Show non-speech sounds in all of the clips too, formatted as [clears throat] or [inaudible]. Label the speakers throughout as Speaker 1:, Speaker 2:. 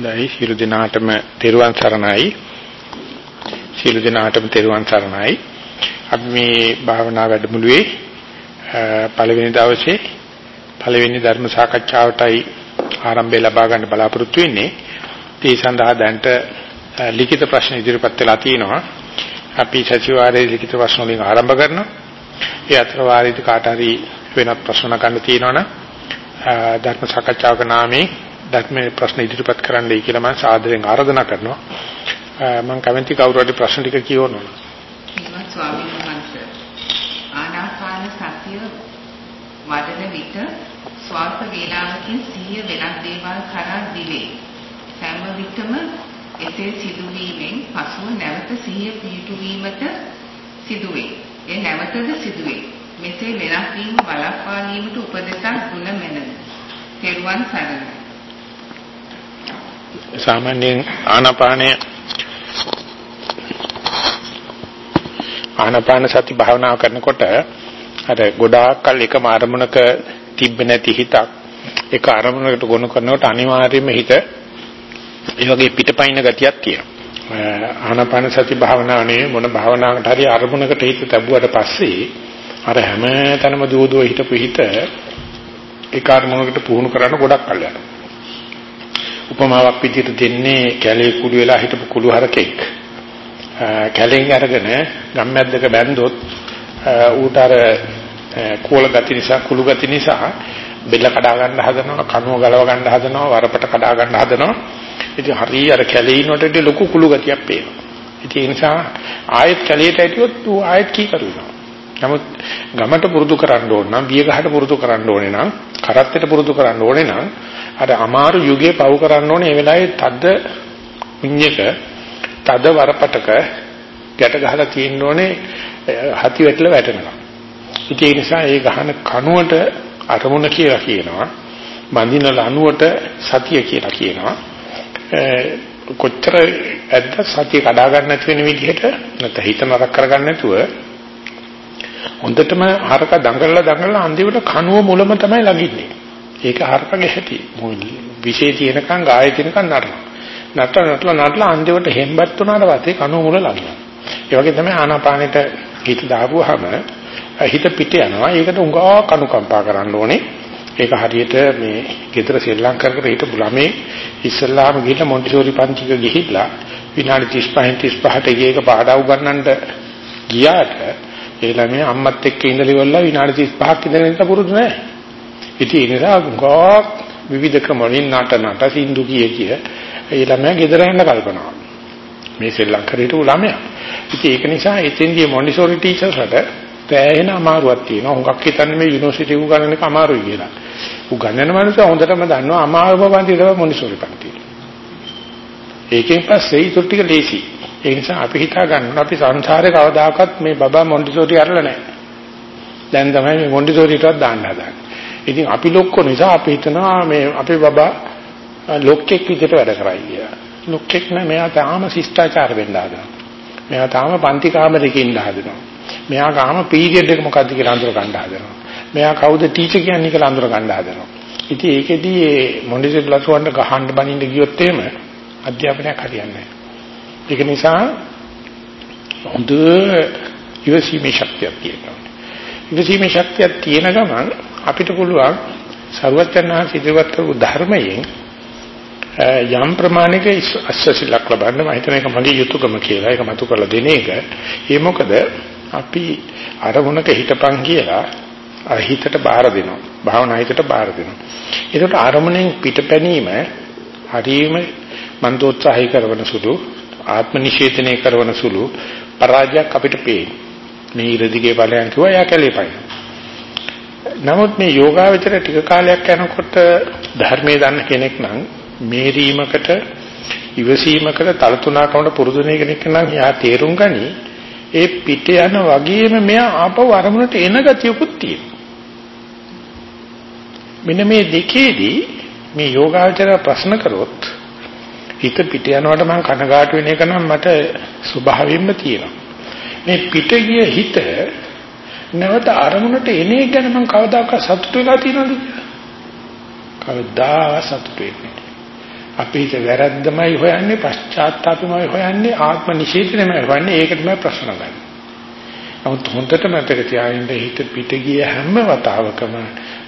Speaker 1: දැයි සියලු දෙනාටම තෙරුවන් සරණයි. සියලු දෙනාටම තෙරුවන් සරණයි. අපි මේ භාවනා වැඩමුළුවේ පළවෙනි දවසේ පළවෙනි ධර්ම සාකච්ඡාවටයි ආරම්භය ලබා ගන්න බලාපොරොත්තු වෙන්නේ. ඒ සඳහා දැන්ට ලිඛිත ප්‍රශ්න ඉදිරිපත් වෙලා තියෙනවා. අපි සතිವಾರයේ ලිඛිත ප්‍රශ්න වලින් ආරම්භ කරනවා. ඒ අතර වාරයේදී කාට හරි වෙනත් ප්‍රශ්න ගන්න තියෙනවනම් ධර්ම සාකච්ඡාවක නාමයෙන් ධර්මයේ ප්‍රශ්න ඉදිරිපත් කරන්නයි කියලා මම සාදරයෙන් ආරාධනා කරනවා. මම කැමති කවුරු හරි ප්‍රශ්න ටික කියවනවා.
Speaker 2: ඊළඟ ස්වාමීන් වහන්සේ ආනාපාන සතිය වඩන විට ස්වාස වේලාවකින් සිහිය වෙනත් දේවල් කරා දිවේ. සෑම විටම එසේ සිදුවීමෙන් පසුව නැවත සිහිය පිහිටුවීමට සිදුවේ. ඒ නැවතද සිදුවේ. මෙසේ වෙනස් වීම බලපාලීමට උපදෙසක් ගුණ මැනවි. තෙරුවන් සරණයි.
Speaker 1: සාමාන්‍යයෙන් ආනාපානය ආනාපාන සති භාවනාව කරනකොට අර ගොඩාක් කල් එකම අරමුණක තිබ්බ නැති හිතක් එක අරමුණකට ගොනු කරනකොට අනිවාර්යයෙන්ම හිත ඒ වගේ පිටපයින් ගතියක් තියෙනවා. ආනාපාන සති භාවනාව නෙවෙයි මොන භාවනාවකට හරි අරමුණකට හිත තැබුවට පස්සේ අර හැම තැනම දුවදුව හිටපු හිත ඒ කාර්මණයකට පුහුණු කරන්න ගොඩක් කල් යනවා. උපමාවක් විදිහට දෙන්නේ කැලේ කුඩු වෙලා හිටපු කුළු හරකෙක්. කැලෙන් අරගෙන ගම්මැද්දක බැන්දොත් ඌට අර කෝල ගති නිසා කුළු ගති නිසා බෙල්ල කඩා ගන්න හදනවා කනුව ගලව ගන්න හදනවා වරපට කඩා ගන්න හදනවා. ඉතින් හරිය අර කැලේ ඉන්නකොට ලොකු කුළු ගතියක් පේනවා. ඉතින් ඒ නිසා ආයෙත් කැලේට ඇටියොත් ඌ ආයෙත් කී කරුණා. නමුත් ගමට පුරුදු කරන්න ඕන නම් බිය ගහට පුරුදු කරන්න ඕනේ නම් කරත්තට පුරුදු කරන්න ඕනේ නම් අර අමාරු යුගයේ පව කරන්න ඕනේ ඒ වෙලාවේ තද කුණ්‍යක තද වරපටක ගැට ගහලා තියෙන්න ඕනේ හති වැටලා වැටෙනවා. ඉතින් ඒ නිසා ඒ ගහන කනුවට අරමුණ කියලා කියනවා. බඳින ලණුවට සතිය කියලා කියනවා. කොච්චර ඇද්ද සතිය කඩා ගන්න නැති වෙන විදිහට නැත්නම් හිත නරක කරගන්න නැතුව හොඳටම හරක දඟලලා දඟලලා අන්තිමට කනුව මුලම තමයි ළඟින්නේ. ඒක හරකගේ හැටි. විශේෂ තියෙනකන් ගාය තියෙනකන් නටනවා. නටලා නටලා නටලා අන්තිමට හෙම්බත් උනාට පස්සේ කනුව මුල ළඟිනවා. ඒ වගේ තමයි ආනාපානෙට හිත දාපුවාම හිත පිට යනවා. ඒකට උඟා කනුකම්පා කරන්න ඕනේ. ඒක හරියට මේ ගෙදර සෙල්ලම් කර කර හිටපු ළමේ ඉස්සල්ලාම ගිහිල්ලා මොන්ටිසෝරි පන්තික ගිහිල්ලා විනාඩි 35 35ට ගියක පාඩම් උගන්නන්න ගියාට ඒ ළමයා අම්මත් එක්ක ඉඳලා ඉවරලා විනාඩි 35ක් ඉඳගෙන ඉන්න පුරුදු නැහැ. ඉතින් ඒ නිසා ගොක් විවිධ ක්‍රම වලින් නාට නාට සින්දු කිය කිය ඒ ළමයා ගෙදර යන්න කල්පනා මේ ශ්‍රී ලංකාවේ ළමයා. ඉතින් ඒක නිසා එතෙන්දී මොන්ටිසෝරි ටීචර්ස්ලට තෑහෙන අමාරුවක් තියෙනවා. හුඟක් හිතන්නේ මේ යුනිවර්සිටි උගන්වන එක අමාරුයි කියලා. උගන්වන මනුස්සය හොඳටම දන්නවා අමාරුම පන්ති තමයි මොන්ටිසෝරි පන්ති. ඒකෙන් පස්සේ ඊට ටික ලේසි. ඒ නිසා අපි හිතා ගන්නවා අපි සංසාරේ කවදාකවත් මේ බබා මොන්ටිසෝරි අරලා නැහැ. දැන් තමයි මේ මොන්ටිසෝරිටවත් දාන්න හදන්නේ. ඉතින් අපි ලොක්කෝ නිසා අපි හිතනවා මේ අපේ බබා ලොක්කෙක් විදිහට වැඩ කරයි කියලා. ලොක්කෙක් නෑ මෙයා තාම ශිෂ්ටාචාර වෙන්න හදනවා. මෙයා තාම පන්ති කාමරයක ඉන්න හදනවා. මෙයා ගාම පීරියඩ් එක මොකද්ද කියලා අඳුර ගන්න හදනවා. මෙයා කවුද ටීචර් කියන්නේ කියලා අඳුර ගන්න හදනවා. ඉතින් ඒකෙදී මේ මොන්ටිසෝරි ලසුවන්ට ගහන්න බනින්න ගියොත් එහෙම අධ්‍යාපනයක් හරියන්නේ නැහැ. ඒක නිසා හොඳ ඉවසීමේ ශක්තියක් තියෙනවා. ඉවසීමේ ශක්තියක් තියෙන ගමන් අපිට පුළුවන් ਸਰවඥාහ සිදුවත් කරපු ධර්මයෙන් යම් ප්‍රමාණයක අස්සසිලක් ලබන්න මම හිතන එක මගේ යුතුයකම කියලා ඒක මතු කරලා දෙන එක. ඒ මොකද අපි අරමුණක හිටපන් කියලා අර හිතට බාර දෙනවා. භාවනා හිතට බාර දෙනවා. ඒකට අරමුණෙන් පිටපැනීම හරියම මන්දෝත්සාහය කරන සුළු ආත්ම නිෂේධනය කරන සුළු පරාජයක් අපිට පේනවා. මේ ඉරදිගේ ඵලයන් කිව්වා යා කැලේ පයින්. නමුත් මේ යෝගාවචර ටික කාලයක් යනකොට ධර්මයේ දන්න කෙනෙක් නම් මේරීමකට ඉවසීමකට තලතුණකමට පුරුදු වෙන කෙනෙක් නම් යා තේරුම් ගනි ඒ පිට යන වගේම මෙයා ආපහු අරමුණට එන ගතියකුත් තියෙනවා. මෙන්න මේ දෙකේදී මේ යෝගාවචර ප්‍රශ්න කරොත් හිත පිට යනකොට මම කනගාටු වෙන එක නම් මට ස්වභාවයෙන්ම තියෙනවා. මේ පිට ගිය හිත නැවත අරමුණට එන එක ගැන මම කවදාකවත් සතුටු වෙලා තියෙනවද කියලා? කවදා සතුටු වෙන්නේ අපි හිත වැරද්දමයි හොයන්නේ පශ්චාත්තාපමයි හොයන්නේ ආත්ම නිෂේධනමයි හොයන්නේ ඒක තමයි ප්‍රශ්න ගන්න. නමුත් හොඳට මතක තියාගන්න හිත පිට ගිය හැම වතාවකම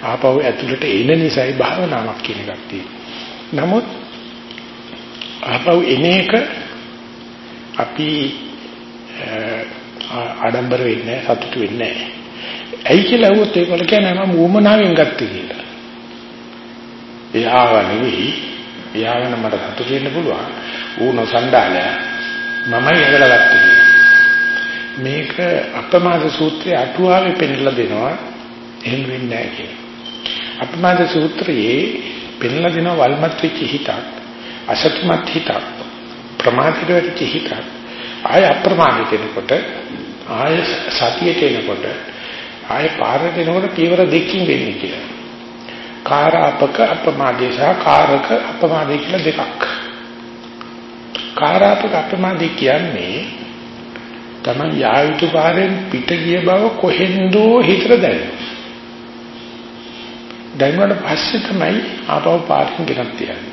Speaker 1: ආපහු ඇතුළට එන නිසායි භාවනාවක් කියන එකක් තියෙන්නේ. නමුත් ආපහු එන එක අපි ආඩම්බර වෙන්නේ සතුටු වෙන්නේ නැහැ. ඇයි කියලා අහුවොත් ඒකවල කියන්නේ මම ඌමනාවෙන් ගත්තේ කියලා. එයාව නෙවෙයි එයාගෙන මට සතුටු වෙන්න පුළුවන්. ඌ නොසන්ඩාලය මමයි ඇදලා ගත්තේ. මේක අපමාද සූත්‍රයේ අටුවාවේ පෙන්නලා දෙනවා එහෙම වෙන්නේ නැහැ කියලා. අපමාද සූත්‍රයේ පෙන්නලා දෙනවා වල්මත් වෙච්ච හිතක් අසත්‍යමත් හිතක් ප්‍රමාදිත වෙච්ච හිතක් ආය අප්‍රමාදිත වෙනකොට ආය සතියට එනකොට ආය පාරට එනකොට පියවර දෙකකින් වෙන්නේ කියලා. කාරාපක අප්‍රමාදේ සහ කාරක අප්‍රමාදේ කියලා දෙකක්. කාරාපක අප්‍රමාදේ කියන්නේ තමයි යායුතු පාරෙන් පිට ගිය බව කොහෙන්දෝ හිතට දැනෙනවා. දැනුණාට පස්සේ තමයි ආපහු පාරකින් ගෙනත් තියන්නේ.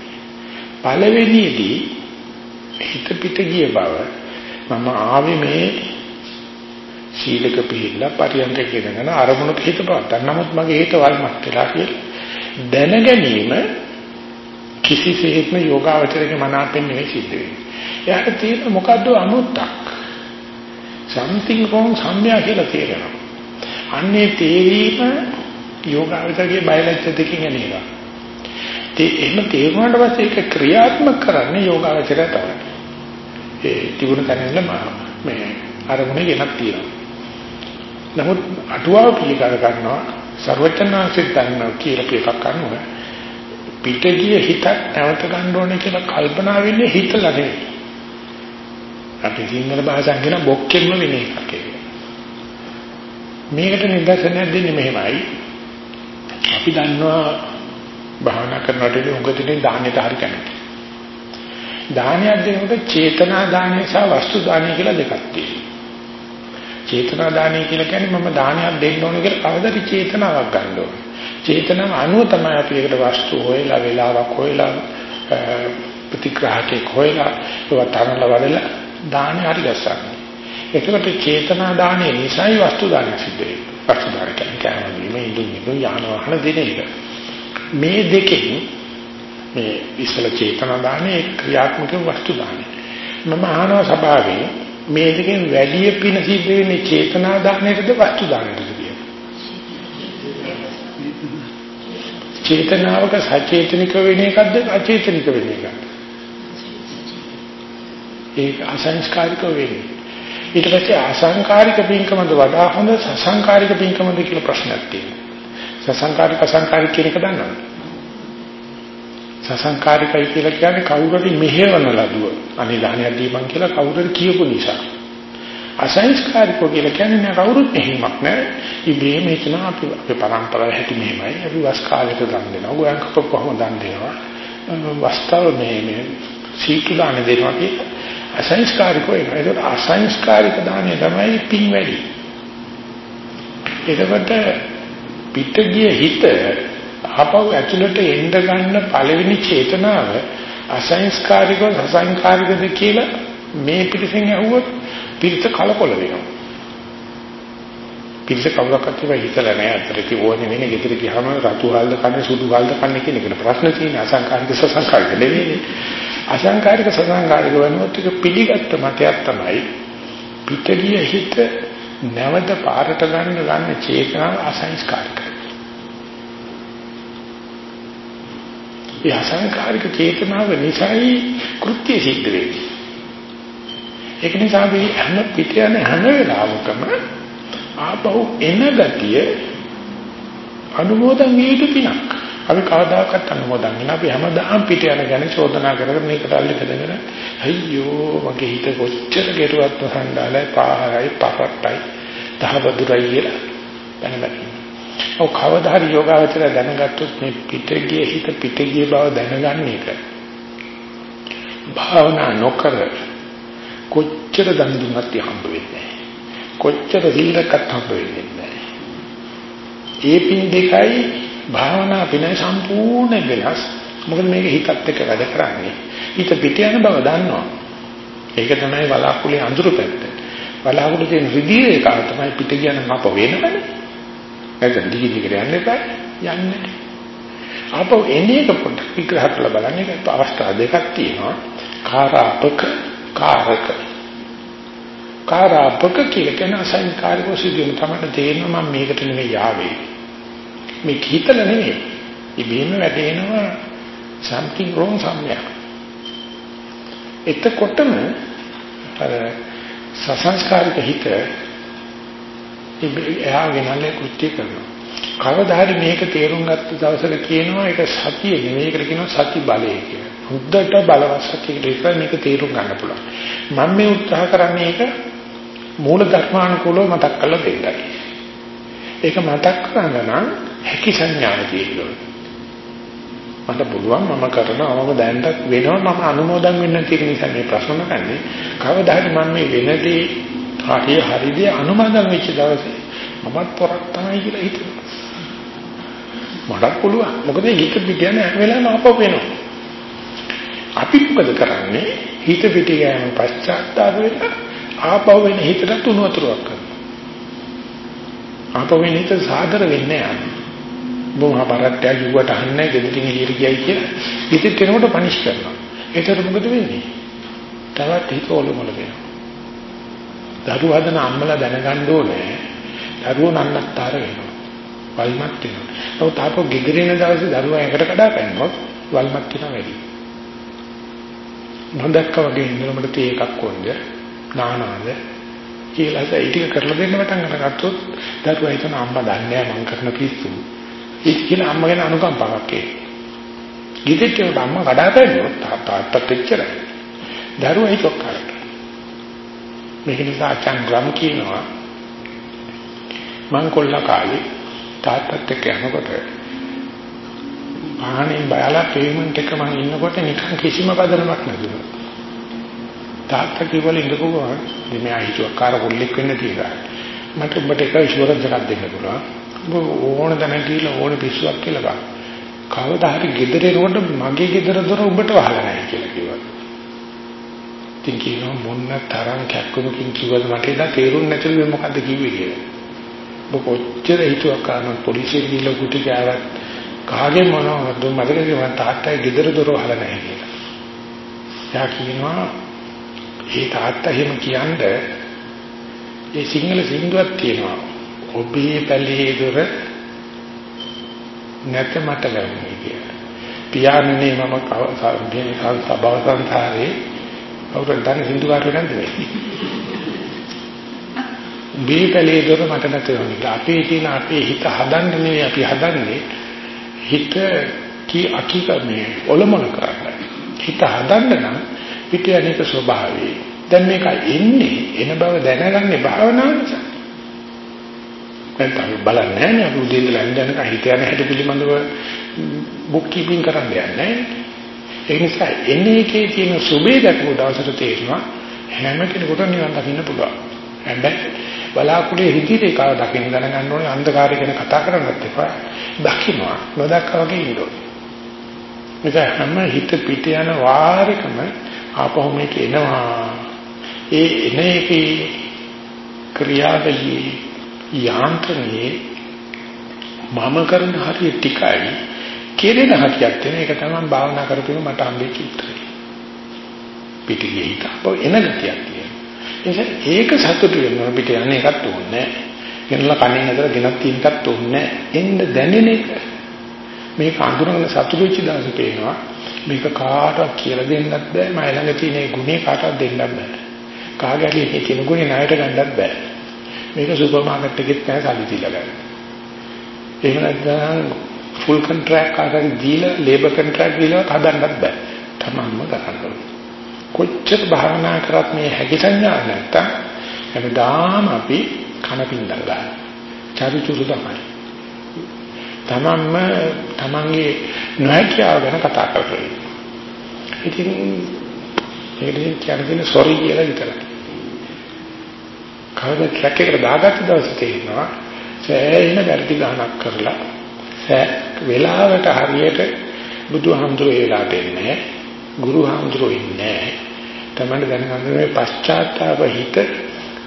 Speaker 1: පළවෙනියේදී හිත පිට ගිය බව මම ආවේ මේ සීලක පිළිලා පරියන්ක කියනගෙන අරමුණක හිත පවත්තා. නමුත් මගේ හිත වල්මත් වෙලා කියලා දැන ගැනීම කිසිසේත්ම යෝගාවචරයේ මනාපෙන් නෙවෙයි සිද්ධ වෙන්නේ. එයාට තියෙන මොකද්ද අමුත්තක්. something wrong සම්මියා කියලා තේරෙනවා. අන්නේ තේරීම යෝගාවචරයේ බයලජ්‍ය දෙකකින් එනවා. ඒ එහෙම තේරුණාට පස්සේ ඒක ක්‍රියාත්මක කරන්නේ යෝගාවචරය තමයි. ඒ තිබුණ තැනින්ම මේ අරමුණේ ගෙනත් තියෙනවා. නමුත් අටුවාව පිළිකාර ගන්නවා ਸਰවචනාංශෙත් ගන්නවා කියලා එකක් ගන්නවා. පිටගිය හිතක් නැවත ගන්න ඕනේ කියලා කල්පනා වෙන්නේ හිතලා නෙවෙයි. අපි සිංහල භාෂාවෙන් කියන බොක්කෙන්ම වෙන එකක් ඒක. මේකට නිදර්ශනයක් දෙන්නේ මෙහෙමයි. අපි දන්නවා භාවනා කරනකොට උගදිනේ දානෙට හරි කැමති. දානයක් දෙනකොට චේතනා දානය සහ වස්තු දානය කියලා දෙකක් තියෙනවා. චේතනා දානය කියලා කියන්නේ මම දානයක් දෙන්න ඕන කියලා කවදාද චේතනාවක් ගන්න ඕනේ. චේතනාව අනුව තමයි අපි ඒකට වස්තු හොයලා වෙලාවක් හොයලා ප්‍රතිග්‍රහකේ හොයලා ඒවා තරණල වඩලා දානය හරි ගස්සන්නේ. එතකොට චේතනා දානය නිසායි වස්තු දානය සිද්ධ වෙන්නේ. වස්තු දානය කියන්නේ කෑම බීම ඉදුම් ඉදුම් යාන වාහන දෙන එක. මේ දෙකෙන් මේ ඉස්සල චේතනා දානය ක්‍රියාත්මක වස්තු දානය. මම අහනවා සභාවේ මේ දෙකෙන් වැඩි පින සිද්ධ වෙන්නේ චේතනා දානයටද වස්තු දානයටද කියලා. චේතනාවක සචේතනික වෙන එකක්ද අචේතනික වෙන එකක්ද? ඒක අසංස්කාරික වෙන්නේ. ඊට පස්සේ අසංකාරික පින්කමද වඩා හොඳ සසංකාරික පින්කමද කියලා ප්‍රශ්නයක් තියෙනවා. සසංකාරික අසංකාරික කියන එක දන්නවද? සසංකාරිකයි කියලා කියන්නේ කවුරුරි මෙහෙවන ලදුව. අනිදානියක් දීපන් කියලා කවුරුරි කියපු නිසා. අසංස්කාරිකෝ කියලා කියන්නේ නෑ කවුරුත් මෙහෙමක් නෑ. ඉබේම හිතන අපි අපේ පරම්පරාව හැටි මෙහෙමයි. අපි වස් කාලෙට දන් දෙනවා. ගෝයන් කප කොහොම දන් දෙනවා. වස්තාව මේ මේ සීතු දාන දෙනවා කියලා අසංස්කාරිකෝ එනවා. ඒක අසංස්කාරික දාණය තමයි පින් වැඩි. එතකොට පිටගිය හිත ආපහු ඇතුළට එන්න ගන්න පළවෙනි චේතනාව අසංස්කාරිකව සසංකාරිකද කියලා මේ පිටිසෙන් ඇහුවොත් පිරිස කලකොල වෙනවා. පිරිස කවුරක්වත් ඒවා හිතලා නැහැ. අතරේ ඕනේ වෙන්නේ ගෙදර ගියාම රතු හාල්ද කන්නේ සුදු හාල්ද කන්නේ කියන එකට ප්‍රශ්න තියෙන අසංකාරික සසංකාරික නෙවෙයි. අසංකාරික සසංකාරික වෙනකොට ඒක පිළිගත්ත මතයක් තමයි පිටගිය හිත නැවත පාරට ගන්න ගන්න චේතනාව අසංස්කාරිකයි. ඒ අසංකාරික චේතනාව නිසායි කෘත්‍ය සිද්ධ වෙන්නේ. ඒක නිසා අපි හැම පිට යන හැම වෙලාවකම ආපහු එන ගතිය අනුමෝදන් විය යුතු පිනක්. අපි කවදාකවත් අනුමෝදන් වෙන අපි හැමදාම පිට යන ගැන චෝදනා කරගෙන මේකට අල්ල බෙදගෙන අයියෝ මගේ හිත කොච්චර ගෙරුවත් සම්ඩාලයි පාහරයි පහට්ටයි දහවදුරයි කියලා දැනගන්න. ඔව් කවදා හරි යෝගාවචර දැනගත්තොත් මේ පිටගිය හිත පිටගිය බව දැනගන්න එක. භාවනා නොකර කොච්චර දන් දුන්නත් හම්බ වෙන්නේ නැහැ. කොච්චර සීලකත් හම්බ වෙන්නේ නැහැ. ඒ පින් දෙකයි භාවනා පින සම්පූර්ණ වෙනස් මොකද මේක හිතත් එක්ක වැඩ කරන්නේ. හිත පිට යන බව දන්නවා. ඒක තමයි වලාකුලේ අඳුරු පැත්ත. වලාකුලේ තියෙන රිදී එක තමයි පිට කියන මප වෙනවනේ. නැත්නම් දිගි දිගට යන්න එපා. යන්නේ. ආපහු එන්නේ එක පොඩ්ඩක් විග්‍රහ කරලා බලන්න. ඒක අවස්ථා දෙකක් තියෙනවා. කාරාපක කාරක. කාරාපක කියලා කියන අසංකාරික සිදුවීම තමයි තේරෙනවා මම මේකට නෙමෙයි ආවේ. මේ කීතල නෙමෙයි. ඉබේම වැටෙනවා something wrong somewhere. එතකොටම අර සසංස්කාරික හිත එයා වෙනල්ලේ කෘත්‍ය කරනවා. කවදා හරි මේක තේරුම් ගත්ත දවසක කියනවා ඒක සතිය නෙවෙයි ඒකට කියනවා සති බලය කියලා. හුද්දට බලවත් සතියකට විතර මේක තේරුම් ගන්න පුළුවන්. මම මේ උත්සාහ කරන්නේ ඒක මූල ධර්මානුකූලව මතක් කරලා දෙන්නයි. ඒක මතක් කරගන්න නම් හැකි සංඥාන තියෙනවා. මට පුළුවන් මම කරනවා මම දැනට වෙනවා මම අනුමෝදන් වෙන්න තියෙන නිසා මේ ප්‍රශ්න කරන්නේ. කවදා හරි මම මේ වෙනදී හරිය හරිදී අනුමෝදන් වෙච්ච දවසේ මමත් පොරක් තමයි කියලා හිතනවා. මටත් පුළුවන්. මොකද හිත පිටියන හැම වෙලාවෙම ආපහු වෙනවා අපි මොකද කරන්නේ? හිත පිටි යෑම පශ්චාත්තාප වෙලා ආපහු වෙන හිතට තුන වතුරක් කරනවා. ආපහු වෙන හිත සාදර වෙන්නේ නැහැ. බොහොම බරක් යුවට අහන්නේ ගෙදරින් එළියට ගියයි කියලා. ඉතින් කෙනෙකුට පනිෂ් කරනවා. ඒතර මොකද වෙන්නේ? තවත් හිත ඔලොමල වෙනවා? දරුවා හදන අම්මලා දැනගන්න ඕනේ. දරුවෝ නන්නත්තර වෙනවා. වල්මත් වෙනවා. නමුත් තාපෝ ගෙදරින් දවසේ දරුවා එකට කඩා පැනනොත් වල්මත් වෙනවා වැඩි. මන්දක්ක වගේ ඉන්නකොට තේ එකක් කොන්ද නානාද කියලා ඒ ටික කරලා දෙන්න පටන් ගන්නකොත් දරුවා හිතන අම්මා දන්නේ මං කරන පිස්සු ඒක කියලා අම්මගෙන අනුකම්පාවක් ඒ. ගිතෙට අම්මා කඩා පැන්නුවොත් තාත්තත් එච්චරයි. දරුවා ඒක කරට. මේක නිසා චන්ද්‍රම් කියනවා මං කොල්ල කාලේ තාත්තත් එක්ක යනකොට ආහනේ බයලා පේමන්ට් එක මං ඉන්නකොට නිකන් කිසිම පදනමක් නැතුව. තාත්තා කිව්වල ඉඳපු ගමන් මේ ආයිතුවක් කාර කොල්ලෙක් වෙන්න තියලා. මට උඹට එක ඉෂුවරන්ස් එකක් දෙන්න පුළුවන්. ඕන දැන කියලා ඕන පිස්සුවක් කියලා ගන්න. කවදා හරි ගෙදර එනකොට මගේ ගෙදර දොර උඹට වහලා නැහැ කියලා කිව්වා. ඉතින් කියනවා මොන්න තරම් කැක්කුමකින් කිව්වද මට එදා තේරුන්නේ නැතිලු මොකද්ද කිව්වේ කියලා. ඔබ කොච්චර හිතුවක් කරන පොලිසිය ගිහලා කුටි කෑවත් කාගේ මොනවද මතකද මම තාත්තයි ගෙදර දොර වහලා නැහැ කියලා. එයා කියනවා ඒ තාත්තා එහෙම කියන්නේ ඒ සිංහල සින්දුවක් තියෙනවා ඔබේ පැලේ දොර නැත මට ලැබුණේ කියලා. පියාණනේ මම කවදාදී සබව සංසාරේ කවුරුන් දන්නේ හින්දු කාරයෝ නැද්ද මේ? [laughs] ඔබේ පැලේ දොර මට නැත වෙනවා. අපේ තියෙන අපේ හිත හදන්න නෙවෙයි අපි හදන්නේ හිත කී අකීකමේ ඔලොමල කරන්නේ. හිත හදන්න නම් පිට යන්නේක ස්වභාවය. දැන් මේක එන්නේ එන බව දැනගන්නේ භාවනාව නිසා. නැත්නම් බලන්නේ නැහැ නේ අපි උදේ ඉඳලා ඉඳන් හිත යන හැටි පිළිබඳව බුක් කීපින් කරන්න යන්නේ ඒ නිසා එන්නේ එකේ තියෙන සුබේ දක්ව දවසට තේරෙනවා හැම කෙනෙකුට නිවන් දකින්න පුළුවන් හැබැයි බලාකුලේ හිතේ කාව දකින්න දැනගන්න ඕනේ අන්ධකාරය ගැන කතා කරන්නත් එපා දකින්නවා නොදක්කා වගේ ඉන්න ඕනේ නිසා හැම හිත පිට යන වාරකම ආපහු මේක එනවා ඒ එන එකේ ක්‍රියාවලියේ යාන්ත්‍රණයේ මම කරන හරිය ටිකයි කෙරෙන හරියක් තියෙන එක තමයි භාවනා කරපිනු මට හම්බෙච්ච උත්තරේ. පිටියේ හිතපො එන ගතියක් තියෙනවා. ඒක සතුටු වෙනවා පිට යන එකත් ඕනේ. ගෙනලා කණින් අතර ගෙනත් තියෙන එකත් ඕනේ. එන්න දැනෙන එක. මේක අඳුරගෙන සතුටු වෙච්ච දවසේ පේනවා මේක කාටවත් කියලා දෙන්නත් බෑ. මම ළඟ තියෙන ගුණේ කාටවත් දෙන්නත් බෑ. කාගේ හරි මේ තියෙන ගුණේ ණයට ගන්නත් බෑ. මේක සුපර් මාකට් එකෙත් නැහැ සල්ලි දීලා ගන්න. එහෙම නැත්නම් ෆුල් කොන්ට්‍රැක්ට් කාටද දීලා ලේබර් කොන්ට්‍රැක්ට් දීලා හදන්නත් බෑ. තමන්ම කරන්න කොච්චර භාවනා කරත් මේ හැකි සංඥා නැත්තම් හැමදාම අපි කන පින්දල් ගන්න. චරිචුරු තමයි. තමන්ම තමන්ගේ නොහැකියාව ගැන කතා කරලා. ඉතින් ඒකෙන් කියන්නේ සෝරි කියලා විතරයි. කවද ට්‍රැක් එකට දාගත්ත දවසේ තේරෙනවා සෑහෙන වැඩි ගාණක් කරලා සෑ වෙලාවට හරියට බුදුහාමුදුරුවෝ ඒ වෙලාවට එන්නේ ගුරුහාමුදුරුවෝ ඉන්නේ තමයි දැනගන්න මේ පශ්චාත්තාප හිත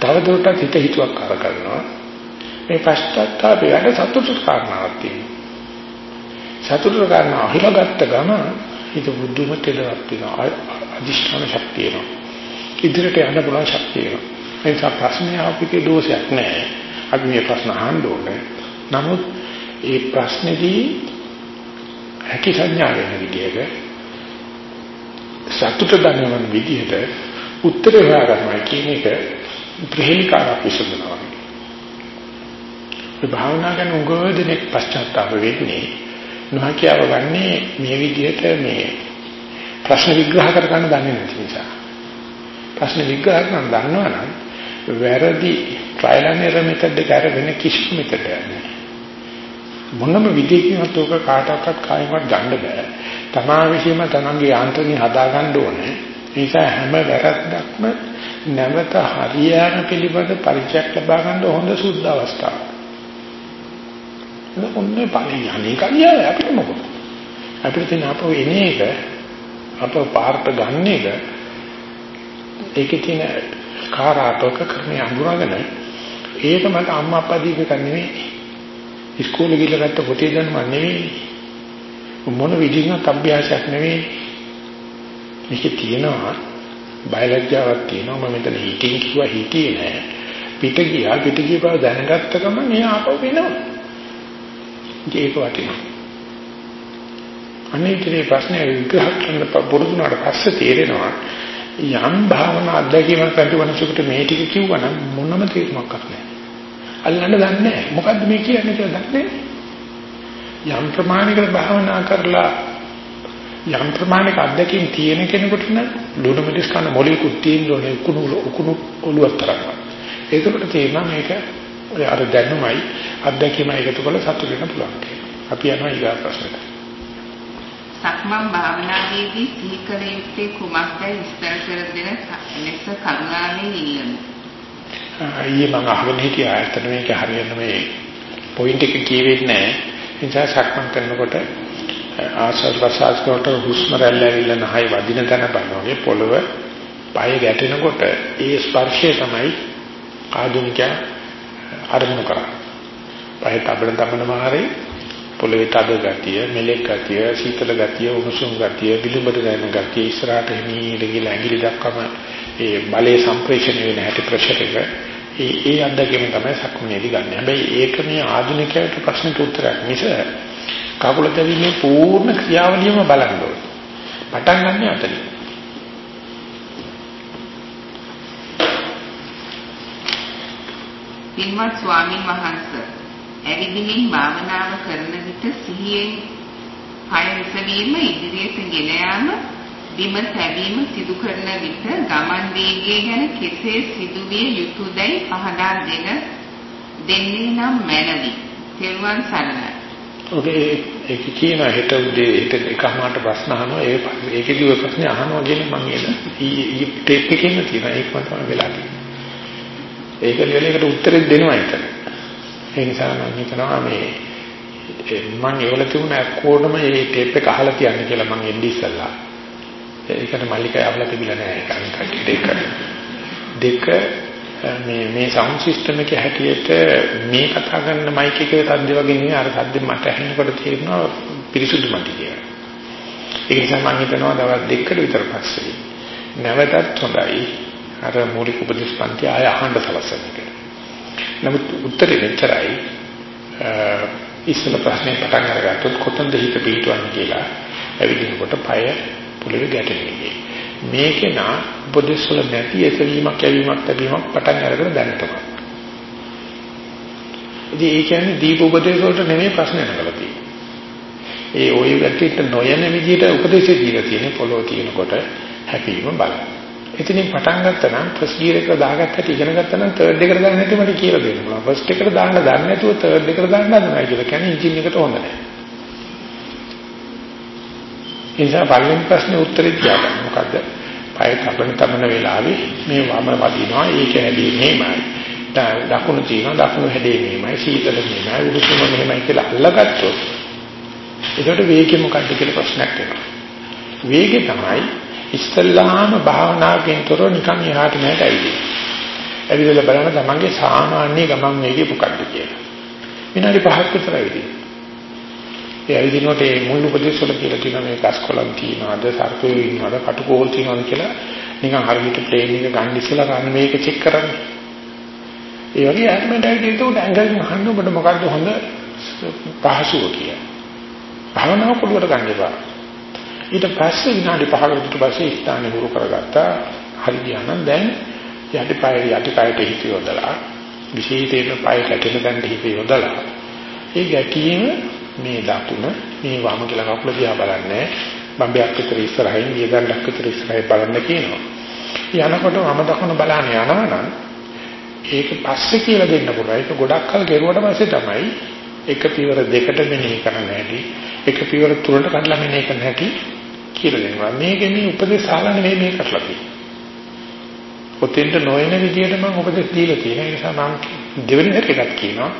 Speaker 1: තවදුරටත් හිත හිතුවක් කර කරනවා මේ පශ්චාත්තාපයට සතුටු කාරණාවක් තියෙනවා සතුටු කාරණා අහිලගත්ත ගම හිත බුද්ධිම තෙදවත් වෙනවා අදිෂ්ඨාන ශක්තිය එනවා. ඉදිරියට යන්න පුළුවන් ශක්තිය එනවා. ඒ නිසා ප්‍රශ්නේ ආපිටේ දෝෂයක් නැහැ අපි මේ ප්‍රශ්න අහන්න ඕනේ. නමුත් ඒ ප්‍රශ්නේදී හැකි සංඥා වෙන විදිහට සතුට දැනවන විදිහට උත්තර හොයාගන්නවා කියන එක ප්‍රහේලිකාවක් විසඳනවා. ඒ භාවනා කරන උගෝදෙනෙක් පශ්චාත්තාප වෙන්නේ නොහැකියාව ගන්නේ මේ විදිහට මේ ප්‍රශ්න විග්‍රහ කර ගන්න දන්නේ නැති නිසා. ප්‍රශ්න විග්‍රහ කරන්න දන්නවනම් වැරදි ට්‍රයිල් ඇන්ඩ් එරර් මෙතඩ් එක අරගෙන කිසිම මෙතඩ් එකක් නැහැ. මොනම විදිහකින්වත් ඔක කාටවත් කායිමත් ගන්න බෑ. තමා විශ්ීම තමන්ගේ යාන්ත්‍රණي හදා ගන්න ඕනේ. ඒ නිසා හැම වැරද්දක්ම නැවත හරියන පිළිබඳ පරිචයක් ලබා ගන්න හොඳ සුද්ධ අවස්ථාවක්. ඔන්නේ පළි යන්නේ කලිය අපිට මොකද? අපිට තියෙන අපෝ එන එක අපෝ පාර්ථ ගන්න එක ඒකේ තියෙන කාරාටක ක්‍රමයේ අඳුරගෙන ඒක මට අම්මා අප්පා දීප එක නෙවෙයි. ඉස්කෝලේ ගිහලා ගත්ත පොතේ දැනුම නෙවෙයි. මොන විදිහකට අභ්‍යාසයක් නෙවෙයි. මේක තියෙනවා බයලජ්ජාවක් තියෙනවා මම මෙතන හිටින් කිව්වා හිටියේ නෑ. පිට ගියා පිට ගිය බව දැනගත්ත ගමන් එයා ආපහු වෙනවා. ඒක වටිනවා. අනේකේ ප්‍රශ්නේ විග්‍රහ කරන්න පුරුදුනාට පස්සේ තේරෙනවා යම් භාවනා අධ්‍යක්ීමක් නැති වෙනසකට මේ ටික කිව්වනම් මොනම තේරුමක් නැහැ. අල්ලන්න දන්නේ නැහැ. මොකද්ද මේ කියන්නේ කියලා දන්නේ යම් ප්‍රමාණයකට භාවනා කරලා යම් ප්‍රමාණයක අධ්‍යක්ීම් තියෙන කෙනෙකුට නම් ලුණු මිදිස් කන මොලේකුත් තියෙන්න ඕනේ උකුණු උකුණු ඔළුවක් තරම්. ඒකට තේරෙනවා මේක ඔය අර දැනුමයි අත්දැකීමයි එකතු කරලා සතුට වෙන්න පුළුවන් අපි යනවා ඊගා ප්‍රශ්නට.
Speaker 2: සක්මන් භාවනාවේදී සිහි කළ යුත්තේ කුමක්දයි විස්තර කර දෙන ලෙස කරුණාවෙන් ඉල්ලමි.
Speaker 1: ඊයේ මම අහගෙන හිටියා ඇත්තට මේක හරියට මේ පොයින්ට් එක කියවෙන්නේ නැහැ. ඒ නිසා සක්මන් කරනකොට ආශ්වාස ප්‍රශ්වාස කොට හුස්ම රැල්ල ඇවිල්ලා නැහයි වදින තැන බලනවාගේ පොළව පය ගැටෙනකොට ඒ ස්පර්ශය තමයි ආධුනිකයා අරමුණු කරා. පය තබන තබන මාරේ පොළවේ තද ගතිය, මෙලෙක් ගතිය, සීතල ගතිය, උණුසුම් ගතිය, විලුඹට දැනෙන ගතිය ඉස්සරහට එනීට ගිහලා ඇඟිලි දක්වම ඒ බලයේ සම්ප්‍රේෂණය වෙන හැටි ප්‍රෙෂර් එක ඒ ඒ අත්දැකීම තමයි සක්මනේදී ගන්න. හැබැයි ඒක මේ ආධුනිකයට ප්‍රශ්නට උත්තරයක් මිස කකුල තැබීමේ පූර්ණ ක්‍රියාවලියම බලන්න ඕනේ. පටන් ගන්න අතරින්.
Speaker 2: පින්වත් ස්වාමින් වහන්සේ ඇවිදිමින් භාවනාව කරන විට සිහියෙන් කය විසවීම ඉදිරියට ගෙන යාම බිම තැබීම සිදු කරන විට ගමන් වේගය ගැන කෙසේ සිදුවිය යුතුයදයි පහදා දෙන දෙන්නේ නම් මැනවි. තෙරුවන් සරණයි.
Speaker 1: ඔකේ ඒක කියන හෙට උදේ හෙට එකමාරට ප්‍රශ්න අහනවා ඒ ඒකේදී ඔය ප්‍රශ්නේ අහනවා කියන මම ඊ ටේප් එකේම තියෙනවා ඒක මම තමයි වෙලා තියෙන්නේ. ඒක ලියලයකට උත්තර දෙනවා ඒක. ඒ නිසා මම හිතනවා මේ මම ඒවල තිබුණ කොඩම මේ ටේප් එක අහලා තියන්න කියලා මම එන්නේ ඉස්සල්ලා. ඒකට මල්ලිකයි අවලා තිබිලා නැහැ ඒක අනිත් දෙක. දෙක මේ මේ සවුන්ඩ් සිස්ටම් එකේ හැටියට මේ කතා කරන මයික් එකේ තද්ද වගේ නෙවෙයි අර තද්ද මට ඇහෙනකොට තේරෙනවා පිරිසුදු මටි කියලා. ඒ නිසා මම හිතනවා දවස් දෙකකට විතර පස්සේ නැවතත් හොඳයි අර මූලික උපදේශ පන්ති ආය අහන්න සලස්වන්නේ. නමුත් උත්තරේ මෙච්චරයි. ඉස්සල ප්‍රශ්නේ පටන් අරගත්තොත් කොතනද හිත පිටවන්නේ කියලා ඇවිදිනකොට පය පොළවේ ගැටෙන්නේ. මේකේ නා උපදේශ වල නැති එසවීමක් ඇවීමක් තැබීමක් පටන් අරගෙන දැන තමයි. ඉතින් ඒ කියන්නේ දීප උපදේශ වලට නෙමෙයි ප්‍රශ්නේ නගලා තියෙන්නේ. ඒ ඔය වැටෙන්න නොයන විදිහට උපදේශය දීලා තියෙන පොළොව තියෙනකොට හැපීම බලන්න. එතනින් පටන් ගත්තා නම් ෆස්ට් ගියර් එක දාගත්තට ඉගෙන ගත්තා නම් තර්ඩ් එකට දාන්න නැති මට කියලා දෙන්න පුළුවන්. ෆස්ට් එකට දාන්න දන්නේ නැතුව තර්ඩ් එකට දාන්න හදනවා කියලා කියන්නේ එන්ජින් එකට හොඳ නැහැ. ඒ නිසා පළවෙනි ප්‍රශ්නේ උත්තරේ තියාගන්න. මොකද්ද? පය තබන තබන වෙලාවේ මේ වම වදිනවා ඒක හැදෙන්නේ මෙහෙමයි. දකුණු තියෙනවා දකුණු හැදෙන්නේ මෙහෙමයි. සීතල මෙහෙමයි උණුසුම මෙහෙමයි කියලා අල්ලගත්තොත් ඒකට වේගය මොකක්ද කියලා ප්‍රශ්නයක් එනවා. වේගය තමයි ඉස්සල්ලාම භාවනාවකින් තොරව නිකන් එහාට මෙහාට ඇවිදින. ඇවිදලා බලන තමන්ගේ සාමාන්‍ය ගමන් වේගය මොකක්ද කියලා. විනාඩි 5ක් විතර ඇවිදින. ඒ ඇවිදිනකොට මේ මුල් උපදේශවල කියලා තියෙන මේ ගස්කොලන් තියනවාද, සර්පයෝ ඉන්නවද, කටුකෝල් තියනවද කියලා නිකන් හරියට ප්ලේන් එක ගන්න ඉස්සලා ගන්න මේක චෙක් කරන්නේ. ඒ වගේ ආත්මයට ඇවිත් උඩ ඇඟෙන් අහන්න ඔබට මොකද්ද හොඳ පහසුව කියලා. භාවනාව පොළවට ගන්න එපා. ඊට පස්සේ විනාඩි 5කට විතර පස්සේ ස්ථානෙ හුරු කරගත්තා. හරි ගියානම් දැන් යටිපය යටිපයට හිත යොදලා විශේෂයෙන් පය ගැටෙන තැනට හිත යොදලා ඒ ගැටීම මේ දකුණ මේ වම කියලා කකුල දිහා බලන්නේ බම්බයක් විතර ඉස්සරහින් වියදන්නක් විතර ඉස්සරහින් බලන්න කියනවා. යනකොට වම දකුණ බලන්න යනවනම් ඒක පස්සේ කියලා දෙන්න පුළුවන්. ඒක ගොඩක් කල් ගෙරුවට පස්සේ තමයි එක පියවර දෙකට මෙනෙහි කරන්න හැටි, එක පියවර තුනට කඩලා මෙනෙහි කරන්න හැටි කියලා දෙනවා. මේකේ මේ උපදේශ සාලන මේ මේ කරලා තියෙනවා. ඔතෙන්ට නොයන විදියට මම උපදෙස් දීලා තියෙනවා. ඒ නිසා මම දෙවෙනි එකක් කියනවා.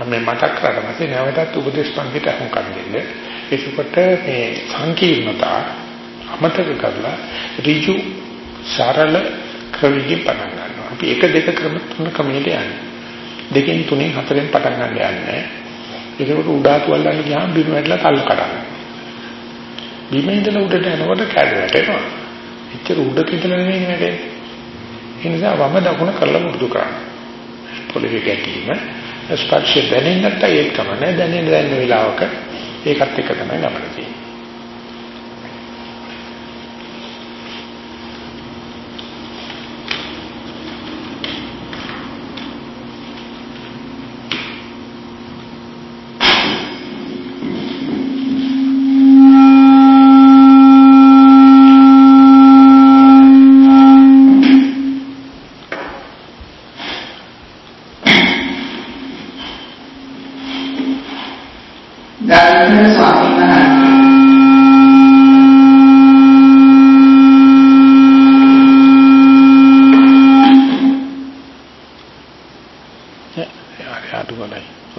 Speaker 1: මම මතක් කරලා පස්සේ නැවතත් උපදේශ පන්තිට අහුම්කම් දෙන්න. ඒකකොට මේ සංකීර්ණතා අමතක කරලා ඍජු සරල ක්‍රමයකින් පටන් ගන්නවා. අපි එක දෙක ක්‍රම තුන ක්‍රමයකට යන්නේ. දෙකෙන් තුනෙන් හතරෙන් පටන් ගන්න යන්නේ. ඒකකට උඩාතු වල්ලන්න ගියාම බිම වැටලා තල්ල කඩනවා. බිම ඉඳලා උඩට යනකොට කැඩ වැටෙනවා. එච්චර උඩට ඉඳලා නෙමෙයි වැටෙන්නේ. ඒ නිසා වම දකුණ කරලා මුරුදු කරන්න. පොළවේ ගැටීම ස්පර්ශය දැනෙන්නේ නැත්නම් ඒක තමයි දැනෙන්න දැනෙන වෙලාවක ඒකත් එක තමයි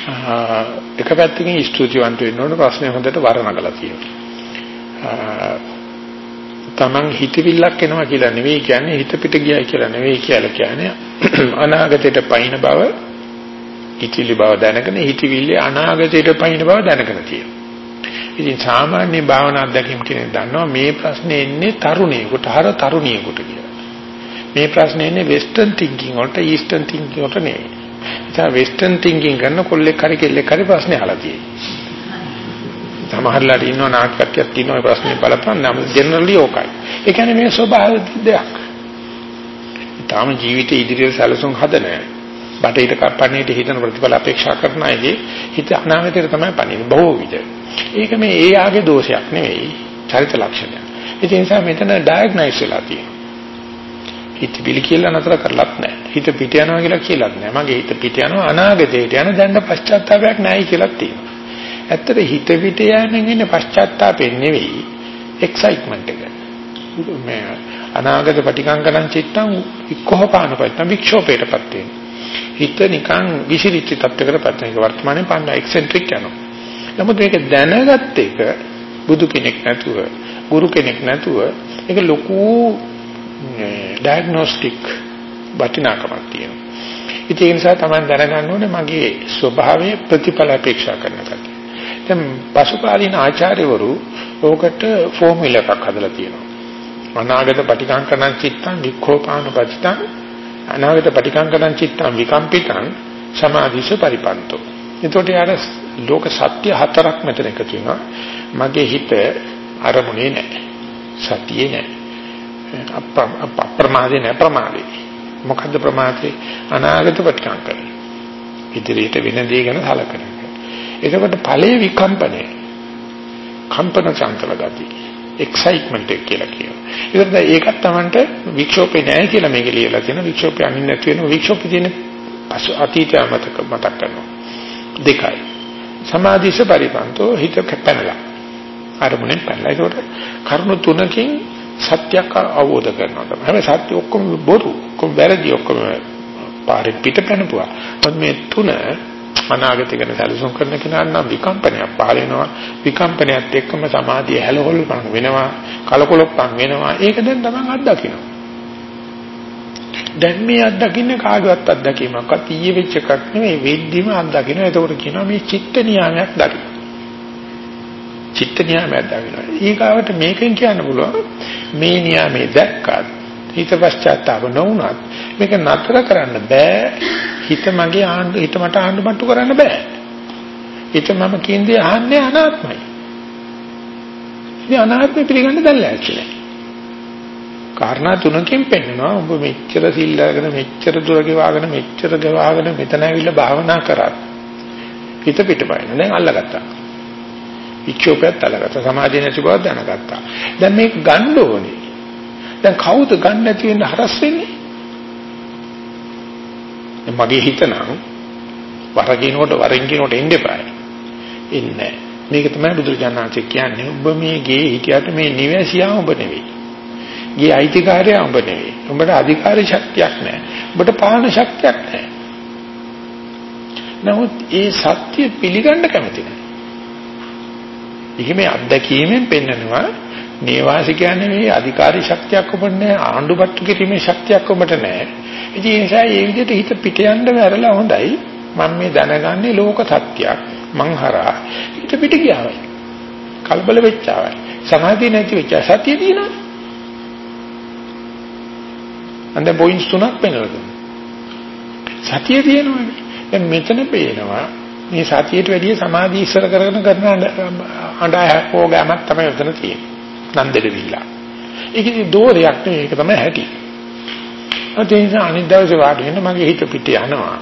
Speaker 1: තියෙන්නේ. පැත්තකින් ස්තුතිවන්ත වෙන්න ඕන ප්‍රශ්නේ හොඳට වර්ණගලා තියෙනවා. Taman හිතවිල්ලක් එනවා කියලා නෙවෙයි කියන්නේ හිත පිට ගියයි කියලා නෙවෙයි කියලා කියන්නේ [clears throat] අනාගතයට පයින් බව හිතවිලි බව දැනගෙන හිතවිල්ල අනාගතයට පයින් බව දැනගෙන තියෙනවා. ඉතින් සාමාන්‍ය භාවනා අධ්‍යක්ෂකම් කෙනෙක් දන්නවා මේ ප්‍රශ්නේ එන්නේ තරුණයෙකුට හර තරුණියෙකුට කියලා. මේ ප්‍රශ්නේ එන්නේ වෙස්ටර්න් තින්කින් වලට ඊස්ටර්න් තින්කින් වලට නෙවෙයි. ඉතින් වෙස්ටර්න් තින්කින් කරන කොල්ලෙක් හරි කෙල්ලෙක් හරි ප්‍රශ්නේ අහලා තියෙනවා. සමහරලාට ඉන්නවා නාටකයක් තියෙනවා මේ ප්‍රශ්නේ බලපන් නම් ජෙනරලි ඕකයි. ඒ කියන්නේ මේ ස්වභාවික දෙයක්. තාම ජීවිතේ ඉදිරියට සැලසුම් හදන බටහිර කපන්නේට හිතන ප්‍රතිඵල අපේක්ෂා කරන අයගේ හිත අනාගතයට තමයි පණින්නේ බොහෝ විට. ඒක මේ ඒ ආගේ දෝෂයක් නෙවෙයි චරිත ලක්ෂණයක්. ඒ නිසා මෙතන ඩයග්නයිස් වෙලා තියෙනවා. හිත පිළි කියලා නතර කරලත් නැහැ. හිත පිට යනවා කියලා කියලාත් නැහැ. මගේ හිත පිට යනවා අනාගතයට යන දැන් පශ්චාත්තාවයක් නැහැයි කියලා තියෙනවා. ඇත්තට හිත පිට යෑමෙන් එන්නේ පශ්චාත්තාපෙන් නෙවෙයි එක්සයිට්මන්ට් එක. මේ අනාගත පටිකංකලං චිත්තං ඉක්කොහපානපත්තං වික්ෂෝපේටපත් වෙන. හිත නිකන් විසිරිච්ච තත්ත්වයකටපත් වෙන. වර්තමානයේ පන්න එක්සෙන්ට්‍රික් යනවා. නමුත් මේක දැනගත්ත එක බුදු කෙනෙක් නැතුව, ගුරු කෙනෙක් නැතුව ඒක ලොකු ඩයග්නොස්ටික් වටිනාකමක් තියෙනවා. ඉතින් ඒ නිසා තමයි දැනගන්න ඕනේ මගේ ස්වභාවයේ ප්‍රතිඵල අපේක්ෂා කරන කතිය. දැන් පසුකාලීන ආචාර්යවරු ඕකට ෆෝමියුලා එකක් හදලා තියෙනවා. අනාගත පටිකංකණං චිත්තං වික්ඛෝපාන පචිතං අනාගත පටිකංකණං චිත්තං විකම්පිතං සමාධිස පරිපන්තෝ. එතකොට යාර ලෝක සත්‍ය හතරක් මෙතන එකතු වෙනවා. මගේ හිත අරමුණේ නැහැ. සතියේ නැහැ. අප්‍රමාදේ නැහැ ප්‍රමාදේ. මොකද්ද ප්‍රමාදේ? අනාගත පටිකංකරණය. ඉදිරියට වෙන දේ ගැන සලකන. එතකොට ඵලයේ විකම්පණය. කම්පන චංචල ගති එක්සයිට්මන්ට් එක කියලා කියනවා. ඒකට ඒකත් Tamanට වික්ෂෝපේ නැහැ කියලා මේක ලියලා තියෙනවා. වික්ෂෝපේ අනින් නැති වෙනවා. වික්ෂෝපේ තියෙන පසු අතීතය මතක මතක් කරනවා. දෙකයි. සමාධිස පරිපන්තෝ හිත කැපෙනලා. අරමුණෙන් පැනලා. ඒකට කරුණු තුනකින් සත්‍යයක් අවබෝධ කරනවා. හැබැයි සත්‍ය ඔක්කොම බොරු, ඔක්කොම වැරදි, ඔක්කොම පාරේ පිට පැනපුවා. මේ තුන අනාගතය ගැන සැලසුම් කරන කෙනා නම් විකම්පනයක් පහල වෙනවා විකම්පනයත් එක්කම සමාධිය හැලහොල්පන් වෙනවා කලකොලොප්පන් වෙනවා. ඒක දැන් තමන් අත්දකිනවා. දැන් මේ අත්දකින්නේ කාගවත් අත්දැකීමක්වත් ඊයේ වෙච්ච එකක් නෙමෙයි වෙද්දිම අත්දකිනවා. එතකොට කියනවා මේ චිත්ත නියාමයක් දකින්න. චිත්ත නියාමයක් දකින්න ඊගාවට මේකෙන් කියන්න පුළුවන් මේ නියාමේ දැක්කත් හිත පශ්චාත්තාප නොවුනත් මේක නතර කරන්න බෑ. හිත මගේ ආණ්ඩු හිත මට ආණ්ඩු මට්ටු කරන්න බෑ. හිත මම කියන්නේ අහන්නේ අනාත්මයි. ඉතින් අනාත්මය පිළිගන්න දැල්ලා ඇක්චුලි කාරණා තුනකින් පෙන්නනවා. ඔබ මෙච්චර සිල්ලාගෙන මෙච්චර දුර ගෙවාගෙන මෙච්චර ගෙවාගෙන මෙතන ඇවිල්ලා භාවනා කරා හිත පිටපයින්. දැන් අල්ලගත්තා. ඉච්ඡෝපයත් අල්ලගත්තා සමාධිය නැති බව දැනගත්තා දැන් මේක ගන්න ඕනේ දැන් කවුද ගන්න නැති වෙන්න හරස් වෙන්නේ? මගේ හිත නම් වරකිනකොට වරින් කිනකොට එන්න එපායි. එන්නේ මේක තමයි බුදුරජාණන්සේ කියන්නේ ඔබ මේ ගේ හිටියට මේ නිවැසියා ඔබ නෙවෙයි. ගේ අයිතිකාරයා ඔබ නෙවෙයි. ඔබට අධිකාරී ශක්තියක් නැහැ. ඔබට පාලන ශක්තියක් නැහැ. නමුත් ඒ සත්‍ය පිළිගන්න කැමති නැහැ. එහෙම අත්දැකීමෙන් පෙන්නනවා නේවාසි කියන්නේ මේ අධිකාරී ශක්තියක් ඔබට නැහැ ආණ්ඩුපත්තු කිරීමේ ශක්තියක් ඔබට නැහැ. ඉතින් ඒ නිසා මේ විදිහට හිත පිට යන්න වැරලා හොඳයි. මම මේ දැනගන්නේ ලෝක සත්‍යයක්. මං හරහා හිත පිට ගියාවයි. කලබල වෙච්චාවයි. සමාධිය නැති වෙච්ච සතිය දිනනවා. අන්ද පොයින්ට්ස් තුනක් වෙනවා. සතිය දිනනවානේ. දැන් මෙතන පේනවා මේ සතියට වැඩිය සමාධිය ඉස්සර කරගෙන කරන අඬ හොගෑමක් තමයි උතන තියෙන්නේ. නන්දෙලවිලා. ඒක ඉතින් දෝරයක් නෙවෙයි ඒක තමයි හැටි. ඒ නිසා අනිත් දවසේ වාඩි වෙන්න මගේ හිත පිට යනවා.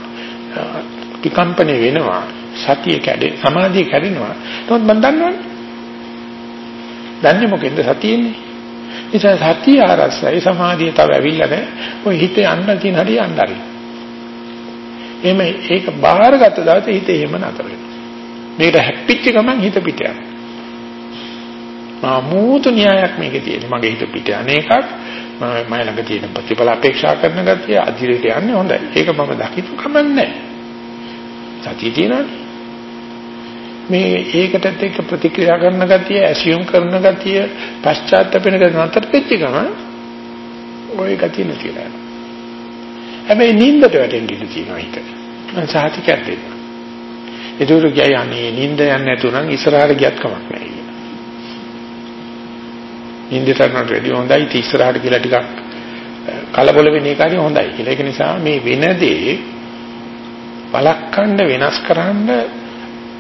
Speaker 1: විකම්පන වෙනවා. සතිය කැඩේ සමාධිය කැඩෙනවා. නමුත් මම දන්නවනේ. දන්නේ මොකෙන්ද සතියෙන්නේ? නිසා සතිය ආරස්සයි සමාධිය තව ඇවිල්ලා නැහැ. ඔය හිත යන්න තියෙන හැටි යන්න හරි. එමෙ ඒක බාහිරගත දවසේ හිත එහෙම නතර වෙනවා. මේකට හැප්පිච්ච ගමන් හිත පිට යනවා. මාමූතු න්‍යායක් මේකේ තියෙන්නේ. මගේ හිත පිට යන එකක් මම ළඟ තියෙන ප්‍රතිඵල අපේක්ෂා කරන ගතිය අධිරයට යන්නේ හොඳයි. ඒක මම දකින්න කමන්නේ සතිය තියෙනවනේ. මේ ඒකටත් එක්ක ප්‍රතික්‍රියා කරන ගතිය, ඇසියුම් කරන ගතිය, පශ්චාත්තාප වෙන ගතිය නතර වෙච්ච ගමන් ওই ගතිය නැතිලා යනවා. හැබැයි නිින්දට වැටෙන්න ඉඩ තියෙනවා හිත. මම සාහිතිකයක් දෙන්න. ඒක උරු ගියා යන්නේ නිින්ද යන්නේ නැතුණම් ඉස්සරහට ගියත් කමක් නැහැ. නින්දට යනට වැඩිය හොඳයි ඉතින් ඉස්සරහට කියලා ටිකක් කලබල වෙන එකයි හොඳයි කියලා. ඒක නිසා මේ වෙන දේ බලක්කන්න වෙනස් කරන්න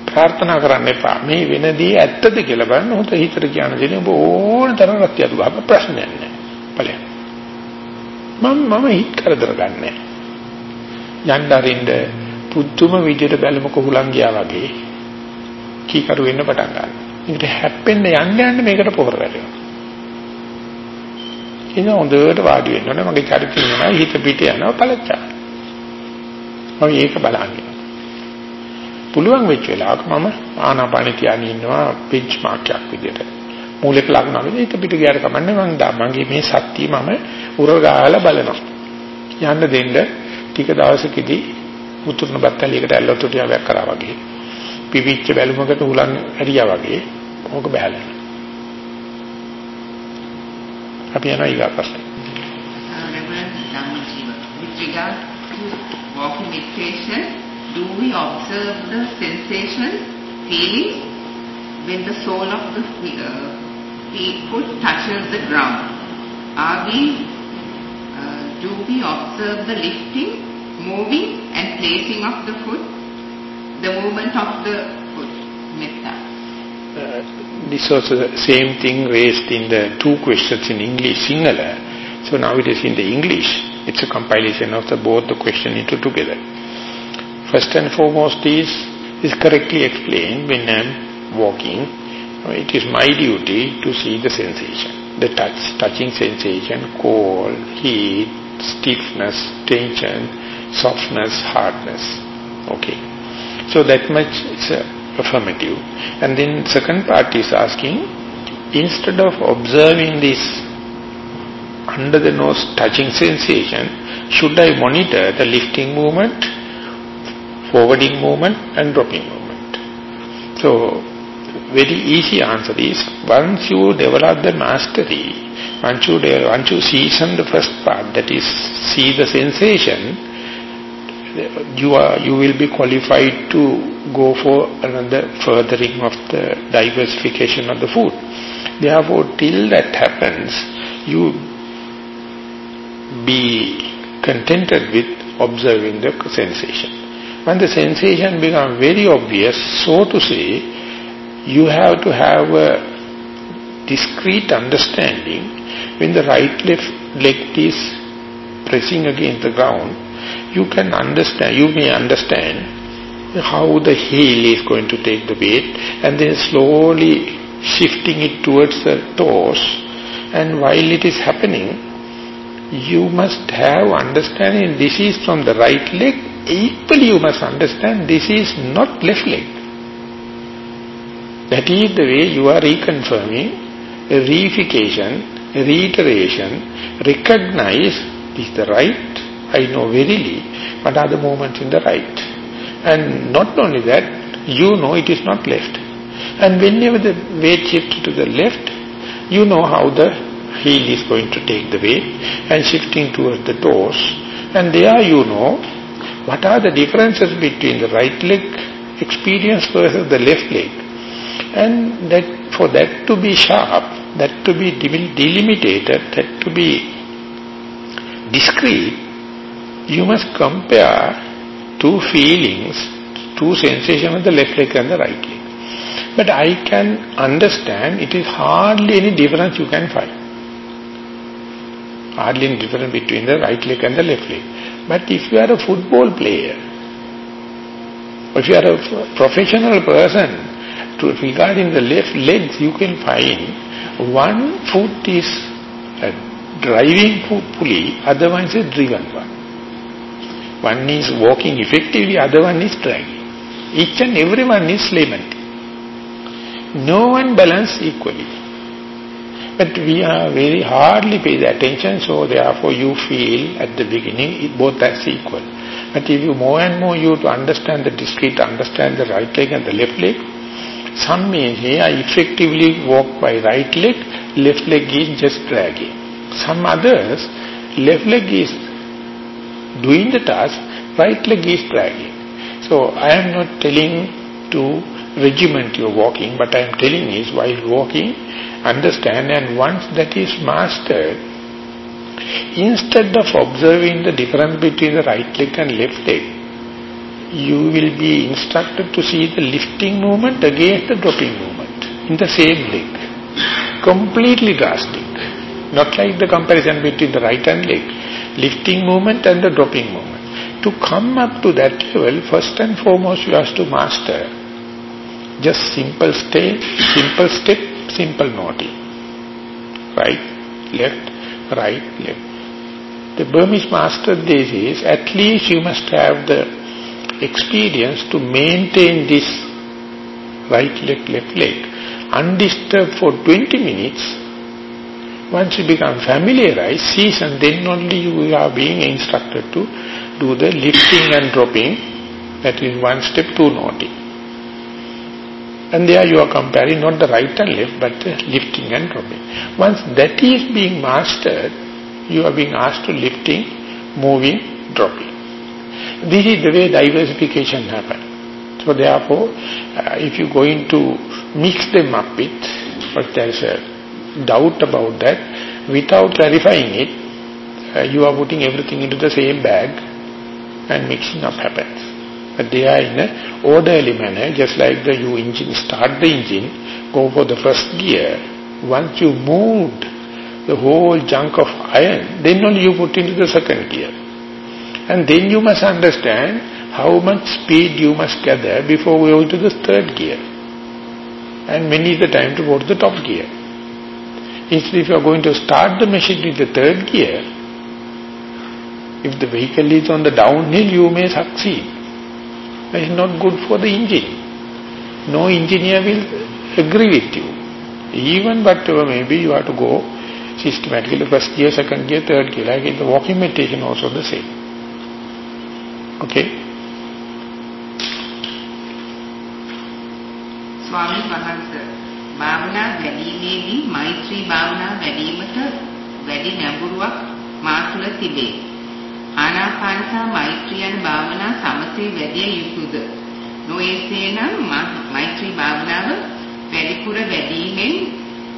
Speaker 1: ප්‍රාර්ථනා කරන්න එපා. මේ වෙන දේ ඇත්තද කියලා බලන්න හොත හිතට කියන දේ ඔබ ඕන තරම් රත්යතු ගහප ප්‍රශ්නයක් නැහැ. බලන්න. මම මම හිත කරදර ගන්නෑ. යන්න අරින්ද පුදුම විදියට බැලුමක හුලං ගියා වගේ කීකරු වෙන්න පටන් ගන්නවා. මේකට හැප්පෙන්න යන්න යන්න මේකට පොහොර වැටෙනවා. ඉතින් හොඳට වාඩි වෙන්න ඕනේ මගේ චරිතය නෑ හිත පිට යනවා පළච්චා. මම ඒක බලන්නේ. පුළුවන් වෙච්ච වෙලාවක මම ආනාපානෙ තියාගෙන ඉන්නවා පිච් මාක් එකක් විදියට. මූලික ලකුණ විදිහට හිත පිට ගියාට කමන්නේ මම දා මගේ මේ සත්‍ය මම උරගාලා බලනවා. යන්න දෙන්න ටික දවසකදී උතුරුන බත්තලියකට ඇල්ලතොටියක් කරා වගේ. පිවිච්ච බැලුමකට උලන් ඇරියා වගේ ඕක බහැලා. අපි යනවා ඊගා ප්‍රශ්න.
Speaker 2: With regard to walking meditation, do we observe the sensation, feeling when the sole of the uh, foot touches the ground? Are we, uh, do we observe the lifting, moving and placing of the foot, the movement of the foot? Metta.
Speaker 1: Uh, this was the same thing raised in the two questions in English, Sinhala. So now it is in the English. It's a compilation of the both the question into together. First and foremost is, is correctly explained when I'm walking. It is my duty to see the sensation, the touch, touching sensation, cold, heat, stiffness, tension, softness, hardness. Okay. So that much is uh, affirmative. And then second part is asking, instead of observing this under the nose touching sensation, should I monitor the lifting movement, forwarding movement and dropping movement? So, very easy answer is, once you develop the mastery, once you, once you season the first part, that is, see the sensation, you are you will be qualified to go for another furthering of the diversification of the food. Therefore, till that happens, you be contented with observing the sensation. When the sensation becomes very obvious, so to say, you have to have a discrete understanding when the right left leg is pressing against the ground, you can understand, you may understand how the heel is going to take the weight and then slowly shifting it towards the toes and while it is happening you must have understanding this is from the right leg, equally you must understand this is not left leg. That is the way you are reconfirming, reification, reiteration, recognize this is the right, I know verily, but are the movements in the right. And not only that, you know it is not left. And whenever the weight shifts to the left, you know how the heel is going to take the weight and shifting towards the toes. And there you know what are the differences between the right leg experience versus the left leg. And that for that to be sharp, that to be delimited, that to be discrete, you must compare two feelings, two sensations of the left leg and the right leg. But I can understand it is hardly any difference you can find hardly any difference between the right leg and the left leg. But if you are a football player, if you are a professional person, to, regarding the left legs, you can find one foot is a driving pulley, other one is a driven one. One is walking effectively, other one is dragging. Each and every one is layman. No one balance equally. But we are very hardly pay the attention, so therefore you feel at the beginning both as equal. But if you more and more you to understand the discrete, understand the right leg and the left leg, some may I effectively walk by right leg, left leg is just dragging. Some others, left leg is doing the task, right leg is dragging. So I am not telling to regiment your walking, but I am telling is while walking, understand and once that is mastered, instead of observing the difference between the right leg and left leg, you will be instructed to see the lifting movement against the dropping movement in the same leg. Completely drastic. Not like the comparison between the right hand leg. Lifting movement and the dropping movement. To come up to that level, first and foremost you have to master just simple step, simple step, simple naughty. Right, left, right, left. The Burmese master this is, at least you must have the experience to maintain this right leg, left leg, undisturbed for 20 minutes. Once you become familiarized, season, then only you are being instructed to do the lifting and dropping, that is one step, two naughty. And there you are comparing not the right and left, but the lifting and dropping. Once that is being mastered, you are being asked to lifting, moving, dropping. This is the way diversification happens. So therefore, uh, if you're going to mix them up with, but there is a doubt about that, without clarifying it, uh, you are putting everything into the same bag and mixing up happens. But they are in a orderly manner, just like the you engine, start the engine, go for the first gear. Once you moved the whole chunk of iron, then only you put into the second gear. And then you must understand how much speed you must gather before going to the third gear. and when is the time to go to the top gear. Instead, if you are going to start the machine with the third gear, if the vehicle is on the downhill, you may succeed. It's not good for the engine. No engineer will agree with you. Even whatever maybe you have to go systematically first gear, second gear, third gear. Like in the walking meditation also the same. Okay?
Speaker 2: ස්වාමීන් වහන්සේ භාවනා වැඩිීමේදී මෛත්‍රී භාවනා වැඩිවීමට වැඩි නැඹුරුවක් මා තුළ තිබේ. ආනාපාන සහ මෛත්‍රී යන භාවනා සමසේ වැඩි යුතුයද? නොයේසේනම් මෛත්‍රී භාවනාව වැඩිපුර වැඩිීමෙන්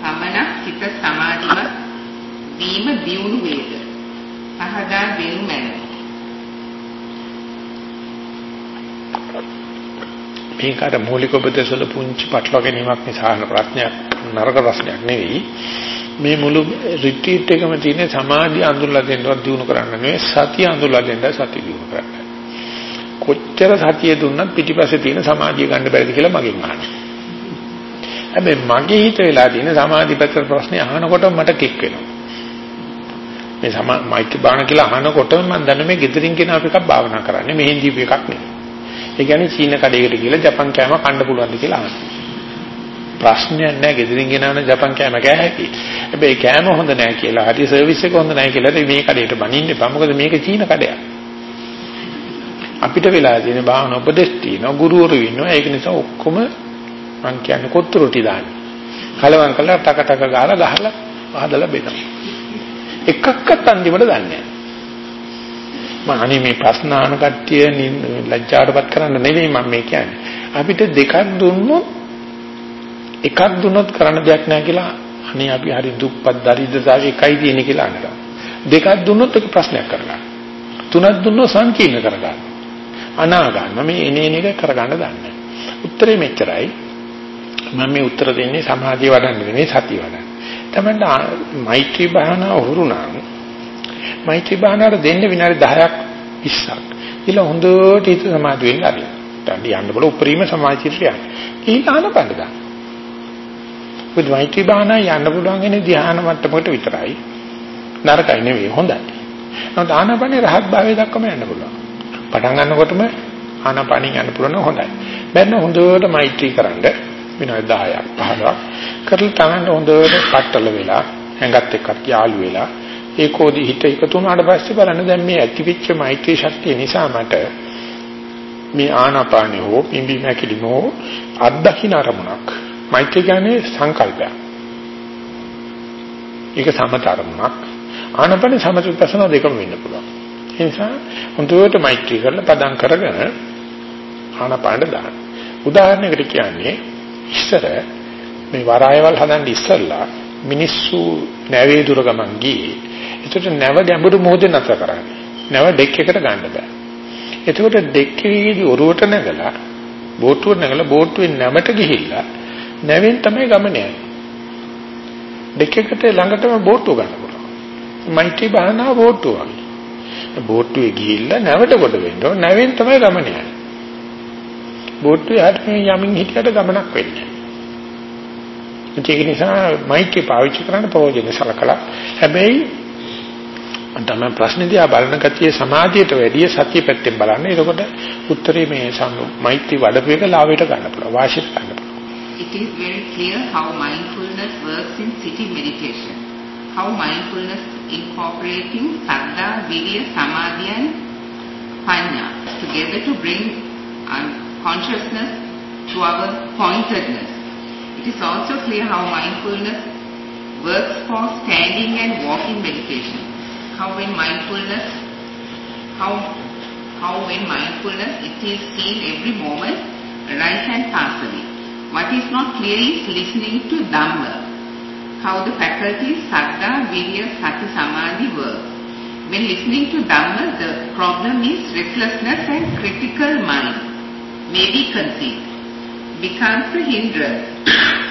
Speaker 2: පමණක් සිත සමාධිමත් වීම දියුණු වේද? පහදා දෙනු මැනවි.
Speaker 1: මේකට මූලික උපදේශවල පුංචි පටලවා ගැනීමක් නිසා ප්‍රශ්නයක් නරක ප්‍රශ්නයක් නෙවෙයි. මේ මුළු රිට්‍රීට් එකම තියෙන සමාධිය අඳුරලා දෙන්නවත් දිනු කරන්න නෙවෙයි සතිය අඳුරලා දෙන්න සතිය දිනු කරන්න. කොච්චර සතිය දුන්නත් පිටිපස්සේ තියෙන සමාධිය ගන්න බැරිද කියලා මගෙන් අහනවා. හැබැයි මගේ හිත වෙලා තියෙන සමාධි පැත්තට ප්‍රශ්නේ අහනකොට මට කික් වෙනවා. මේ සමා මයිත්‍රි බාණ කියලා අහනකොට මම දන්නේ මේ gedirin කෙනා අප එකක් භාවනා කරන්නේ මෙහෙන් දීපු එකක් නෙවෙයි. ඒ කියන්නේ චීන කඩේකට ගිහලා ජපන් කෑම කන්න පුළුවන්ද කියලා අහනවා. ප්‍රශ්නයක් නැහැ ගෙදරින් ගෙනාන ජපන් කෑම කෑ හැකි. හැබැයි කෑම හොඳ නැහැ කියලා හරි සර්විස් එක හොඳ නැහැ කියලා මේ කඩේට බනින්න එපා. මොකද මේක චීන කඩයක්. අපිට වෙලා තියෙන භාවන උපදෙස් තියෙනවා ගුරුවරු ඉන්නවා. ඒක නිසා ඔක්කොම මං කියන්නේ කොත්තු රොටි දාන්නේ. කලවම් කළා ටක ටක ගාලා ගහලා හදලා බෙදනවා. එකක්වත් අන්තිමට දන්නේ නැහැ. මම අනේ මේ ප්‍රශ්න අහන කට්ටිය ලැජ්ජාවටපත් කරන්න නෙවෙයි මම මේ කියන්නේ. අපිට දෙකක් දුන්නොත් එකක් දුන්නොත් කරන්න දෙයක් නැහැ කියලා අනේ අපි හරි දුප්පත් දරිද්‍රතාවය එකයි තියෙන්නේ කියලා අහනවා. දෙකක් දුන්නොත් ඒක ප්‍රශ්නයක් කරගන්න. තුනක් දුන්නොත් සංකීර්ණ කරගන්න. අනා ගන්න මේ එනේන එක කරගන්න දන්නේ. උත්තරේ මෙච්චරයි. මම මේ උත්තර දෙන්නේ සමාධිය වඩන්න නෙවෙයි සතිය වඩන්න. තමයි මෛත්‍රී භාවනාව උහුරු නම් මෛත්‍රී භාවනාවට දෙන්න විනාඩි 10ක් 20ක්. ඊළ හොඳට හිත සමාධි වෙන්න ආරිය. ඊට යන්න බල උපරිම සමාධියට යන්න. ඊළ ආනපන දාන්න. බුදු මෛත්‍රී භාවනාව යන්න පුළුවන් ඉන්නේ ධ්‍යාන මට්ටමකට විතරයි. නරකයි නෙවෙයි හොඳයි. නමුත් ආනපනේ රහත් භාවය දක්වම යන්න පුළුවන්. පටන් ගන්නකොටම ආනපනින් යන්න පුළුවන් හොඳයි. බැන්න හොඳට මෛත්‍රී කරන්න විනාඩි 10ක් 15ක් කරලා තමන්න හොඳට පట్టල වෙලා ඇඟත් එක්ක යාළු වෙලා ඒකෝදි හිත එකතු වුණාට පස්සේ බලන්න දැන් මේ ඇතිවිච්ච මෛත්‍රී ශක්තිය නිසා මට මේ ආනාපානෙ හෝ පිම්බි මැකිලිම හෝ අත්දකින්න අරමුණක්. මෛත්‍රී කියන්නේ සංකල්පයක්. ඒක සමත අරමුණක්. ආනාපානෙ සමත විපස්සනා දෙකම වෙන්න පුළුවන්. ඒ නිසා හොඳට මෛත්‍රී කරලා පදම් කරගෙන ආනාපානෙ දාන්න. උදාහරණයකට කියන්නේ ඉස්සර මේ වරායවල් හදන්න ඉස්සල්ලා මිනිස්සු නැවේ දුර ගමන් ගියේ එතකොට නැව ගැඹුරු මොහොතේ නැතර කරන්නේ. නැව ඩෙක් එකට ගන්න බෑ. එතකොට ඩෙක් එකේදී ඔරුවට නැගලා බෝට්ටුවට නැගලා බෝට්ටුවේ නැමට ගිහිල්ලා නැවෙන් තමයි ගමන යන්නේ. ඩෙක් එකට ළඟටම බෝට්ටුව ගන්න පුළුවන්. මයිටි බහනා බෝට්ටුව වගේ. බෝට්ටුවේ ගිහිල්ලා නැවට කොට වෙන්න ඕන නැවෙන් තමයි ගමන යන්නේ. බෝට්ටුවේ යට යමින් හිටියට ගමනක් වෙන්නේ ඒක නිසා මයිටි පාවිච්චි කරන්න ප්‍රයෝජන සලකලා හැබැයි තමයි ප්‍රශ්නේ දිහා බලන කතිය සමාධියට වැඩිය සතිය පැත්තෙන් බලන්න. එතකොට උත්තරේ මේ සම්මු මෛත්‍රී වඩපු එක ලාභයට ගන්න පුළුවන්. වාසියට ගන්න පුළුවන්.
Speaker 2: It is very clear how mindfulness works in sitting meditation. How mindfulness incorporating saddha, virya, samadhi and panya together to bring consciousness to our pointedness. It is also clear how mindfulness works for standing and walking meditation how in mindfulness, how, how in mindfulness it is seen every moment, rise and pass away. What is not clear is listening to Dhamma, how the faculties Saddha, Virya, Sati, Samadhi work. When listening to Dhamma, the problem is restlessness and critical mind may be conceived, becomes a hindrance,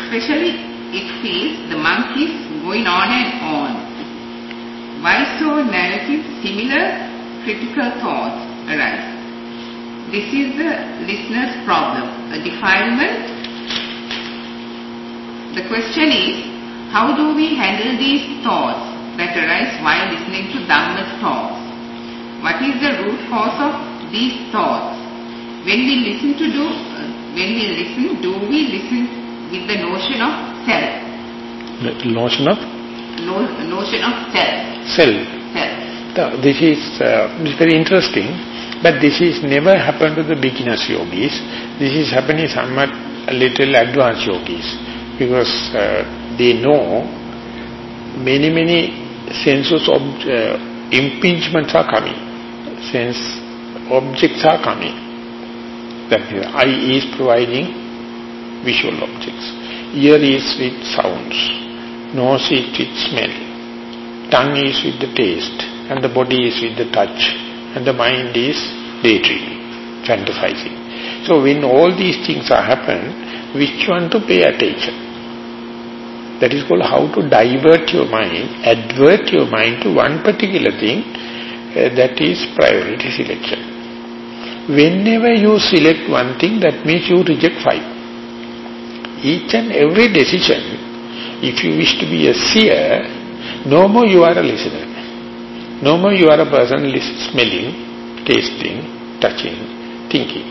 Speaker 2: especially it feels the monk is going on and on why so narrative similar critical thoughts arise? This is the listener's problem, a defilement The question is, how do we handle these thoughts that arise while listening to Dhamma's talks? What is the root cause of these thoughts? When we listen to do, uh, when we listen, do we listen with the notion of self?
Speaker 1: The notion of
Speaker 2: No, notion of self.
Speaker 1: self.
Speaker 2: Self.
Speaker 1: The- This is uh, this is very interesting, but this is never happened to the beginners yogis. This is happening somewhat a little advanced yogis because uh, they know many many senses of uh, impingements are coming, sense objects are coming. That is, eye is providing visual objects, ear is with sounds, nose is with smell, tongue is with the taste, and the body is with the touch, and the mind is daydreaming, fantasizing. So when all these things are happen, which one to pay attention? That is called how to divert your mind, advert your mind to one particular thing, uh, that is priority selection. Whenever you select one thing, that means you reject five. Each and every decision, if you wish to be a seer, no more you are a listener. No more you are a person smelling, tasting, touching, thinking.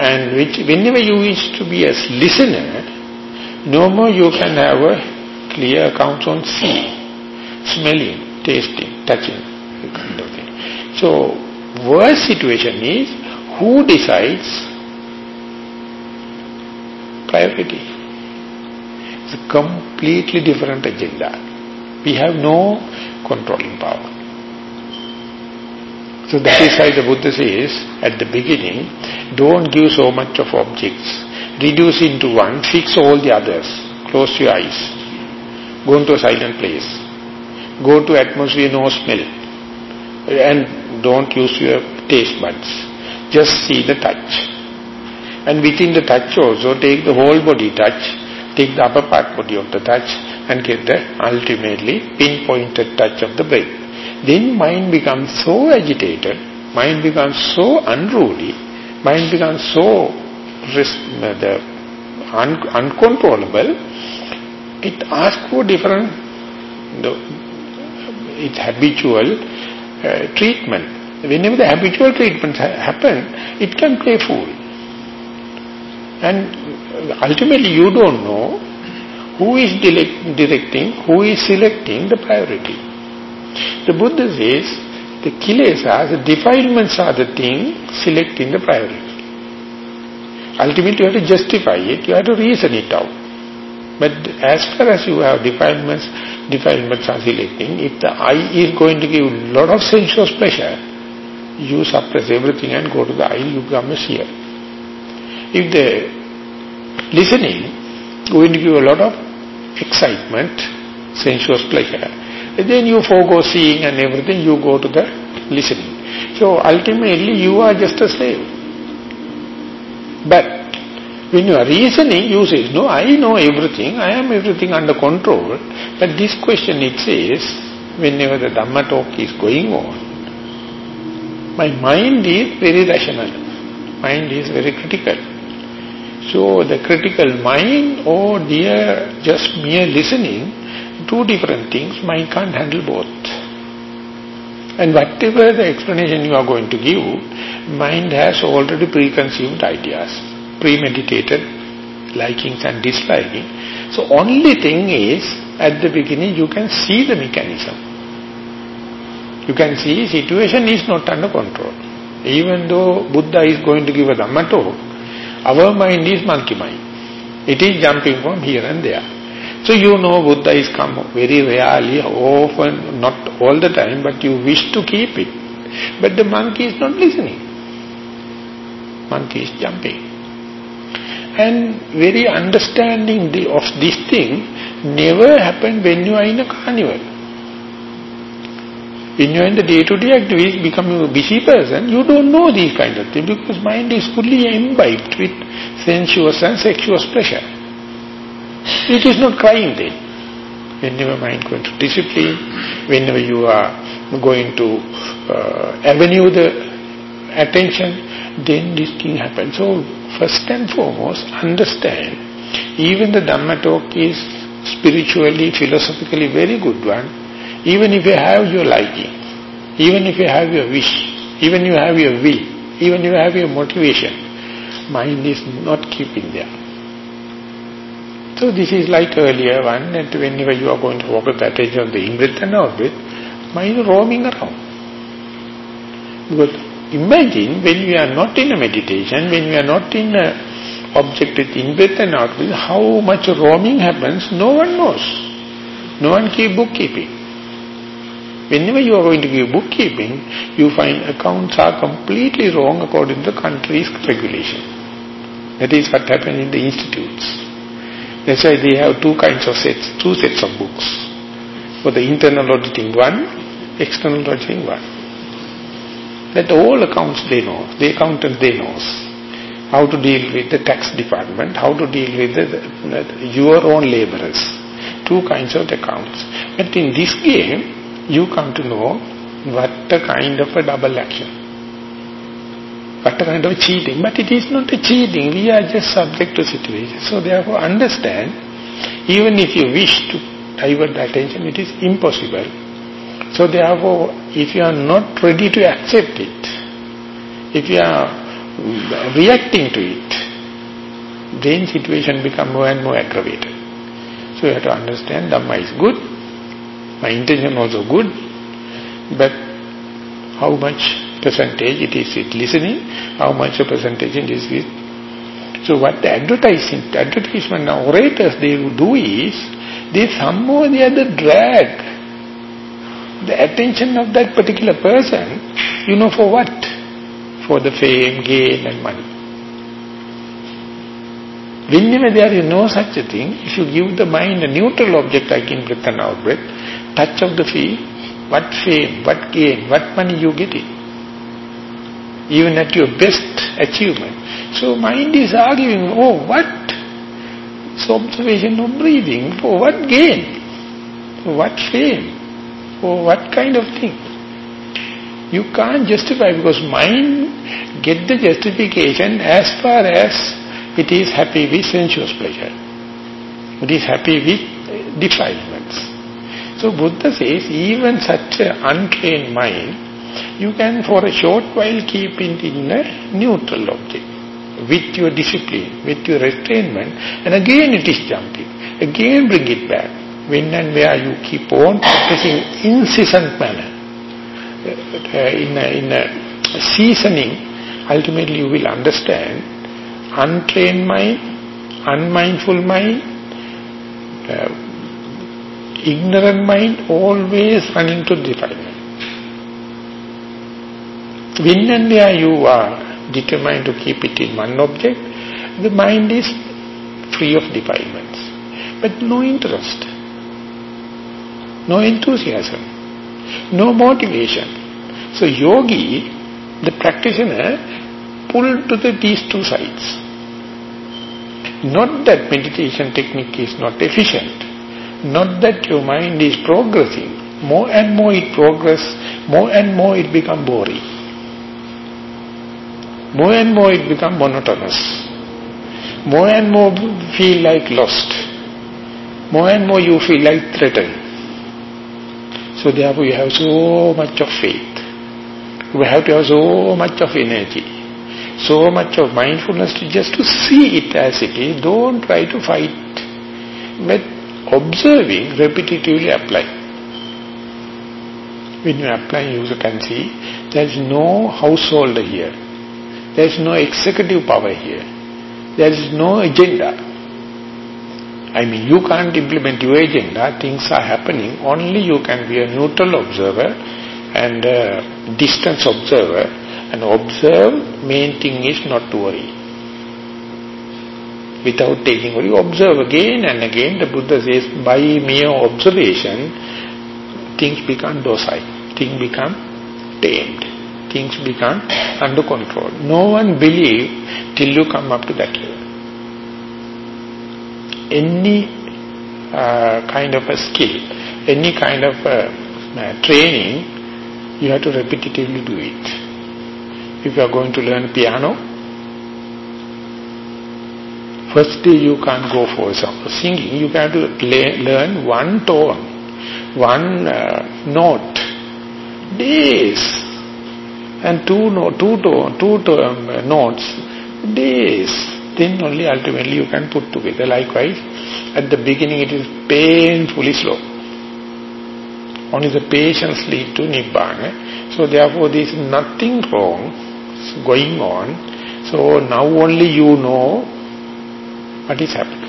Speaker 1: And which, whenever you wish to be a listener, no more you can have a clear account on seeing, smelling, tasting, touching, kind of. So, worst situation is who decides priority. It's a completely different agenda. We have no controlling power. So that is why the Buddha says at the beginning, don't give so much of objects. Reduce into one, fix all the others. Close your eyes. Go into a silent place. Go to atmosphere, no smell. And don't use your taste buds. Just see the touch. And within the touch also, take the whole body touch, take the upper part body of the touch and get the ultimately pinpointed touch of the brain. Then mind becomes so agitated, mind becomes so unruly, mind becomes so the un uncontrollable, it asks for different, the, its habitual uh, treatment. Whenever the habitual treatments ha happen, it can play fool. And ultimately you don't know who is directing, who is selecting the priority. The Buddha says the kilesas, the defilements are the thing selecting the priority. Ultimately you have to justify it, you have to reason it out. But as far as you have defilements, defilements are selecting, if the eye is going to give a lot of sensuous pleasure, you suppress everything and go to the eye, you become a seer. If the listening going to give a lot of excitement, sensuous pleasure, then you forego seeing and everything, you go to the listening. So ultimately you are just a slave. But when you are reasoning, you say, no, I know everything, I am everything under control. But this question it says, whenever the Dhamma talk is going on, my mind is very rational. Mind is very critical. So the critical mind or dear just mere listening, two different things, mind can't handle both. And whatever the explanation you are going to give, mind has already preconceived ideas, premeditated likings and disliking. So only thing is, at the beginning you can see the mechanism. You can see situation is not under control. Even though Buddha is going to give a Dhamma talk, our mind is monkey mind. It is jumping from here and there. So you know Buddha is come very rarely, often, not all the time, but you wish to keep it. But the monkey is not listening. Monkey is jumping. And very understanding the, of this thing never happen when you are in a carnival. When you are in the day-to-day -day activities, become a busy person, you don't know these kind of things because mind is fully imbibed with sensuous and sexuous pleasure. It is not crying then. Whenever mind going to discipline, whenever you are going to uh, avenue the attention, then this thing happens. So first and foremost, understand Even the Dhamma talk is spiritually, philosophically very good one. Even if you have your liking, even if you have your wish, even you have your will, even you have your motivation, mind is not keeping there. So this is like earlier one, that whenever you are going to focus attention on the in-breath and out-breath, mind roaming around. Because imagine when we are not in a meditation, when we are not in a object with in-breath and out-breath, how much roaming happens, no one knows. No one keep bookkeeping. Whenever you are going to give bookkeeping, you find accounts are completely wrong according to the country's regulation. That is what happens in the institutes. That's why they have two kinds of sets, two sets of books. For the internal auditing one, external auditing one. That all accounts they know, the accountant they knows. How to deal with the tax department, how to deal with the, the, your own laborers. Two kinds of accounts. But in this game, you come to know what a kind of a double action. What a kind of cheating. But it is not a cheating. We are just subject to situation. So therefore understand, even if you wish to divert the attention, it is impossible. So therefore, if you are not ready to accept it, if you are reacting to it, then situation become more and more aggravated. So you have to understand Dhamma is good, my intention also good, but how much percentage it is with listening, how much a percentage it is with. So what the advertising, advertisement orators they do is, they somehow are the drag the attention of that particular person, you know for what? For the fame, gain and money. Whenever there is no such a thing, if you give the mind a neutral object like in breath and out breath, touch of the fee, what fame, what gain, what money you get it. Even at your best achievement. So mind is arguing, oh what? So observation of breathing, for what gain? For what fame? For oh, what kind of thing? You can't justify because mind get the justification as far as it is happy with sensuous pleasure. It is happy with defilements. So Buddha says even such an untrained mind, you can for a short while keep it in a neutral object. With your discipline, with your restrainment, and again it is jumping. Again bring it back. When and where you keep on practicing incessant manner, uh, in, a, in a seasoning, ultimately you will understand untrained mind, unmindful mind, uh, ignorant mind always running to defilement. When and where you are determined to keep it in one object, the mind is free of defilements. But no interest, no enthusiasm, no motivation. So yogi, the practitioner, pulled to the, these two sides. Not that meditation technique is not efficient. Not that your mind is progressing. More and more it progress, more and more it become boring. More and more it become monotonous. More and more you feel like lost. More and more you feel like threatened. So therefore you have so much of faith. You have to have so much of energy so much of mindfulness to just to see it as it is. Don't try to fight. But observing, repetitively apply. When you apply, you can see there is no householder here. There is no executive power here. There is no agenda. I mean, you can't implement your agenda. Things are happening. Only you can be a neutral observer and a distance observer and observe, main thing is not to worry. Without taking you observe again and again. The Buddha says, by mere observation, things become docile. Things become tamed. Things become under control. No one believe till you come up to that level. Any uh, kind of a skill, any kind of uh, uh, training, you have to repetitively do it if you are going to learn piano, Firstly, you can't go for singing. You have to learn one tone, one uh, note, days, and two, no, two, tone, two um, notes, days. Then only ultimately you can put together. Likewise, at the beginning it is painfully slow. Only the patience lead to Nibbana. So therefore there is nothing wrong going on. So now only you know what is happening.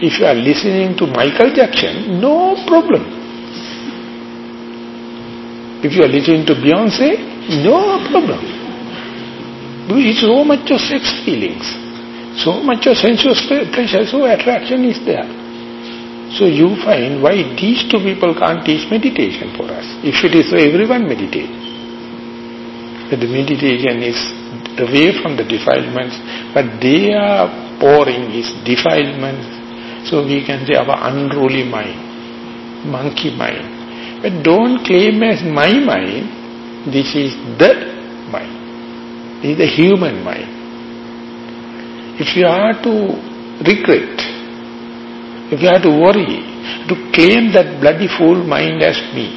Speaker 1: If you are listening to Michael Jackson, no problem. If you are listening to Beyonce, no problem. It's so much of sex feelings, so much of sensuous pleasure, so attraction is there. So you find why these two people can't teach meditation for us. If it is so, everyone meditate. But the meditation is away from the defilements, but they are pouring his defilement. So we can say our unruly mind, monkey mind. But don't claim as my mind, this is the mind. This is the human mind. If you are to regret, if you are to worry, to claim that bloody fool mind as me,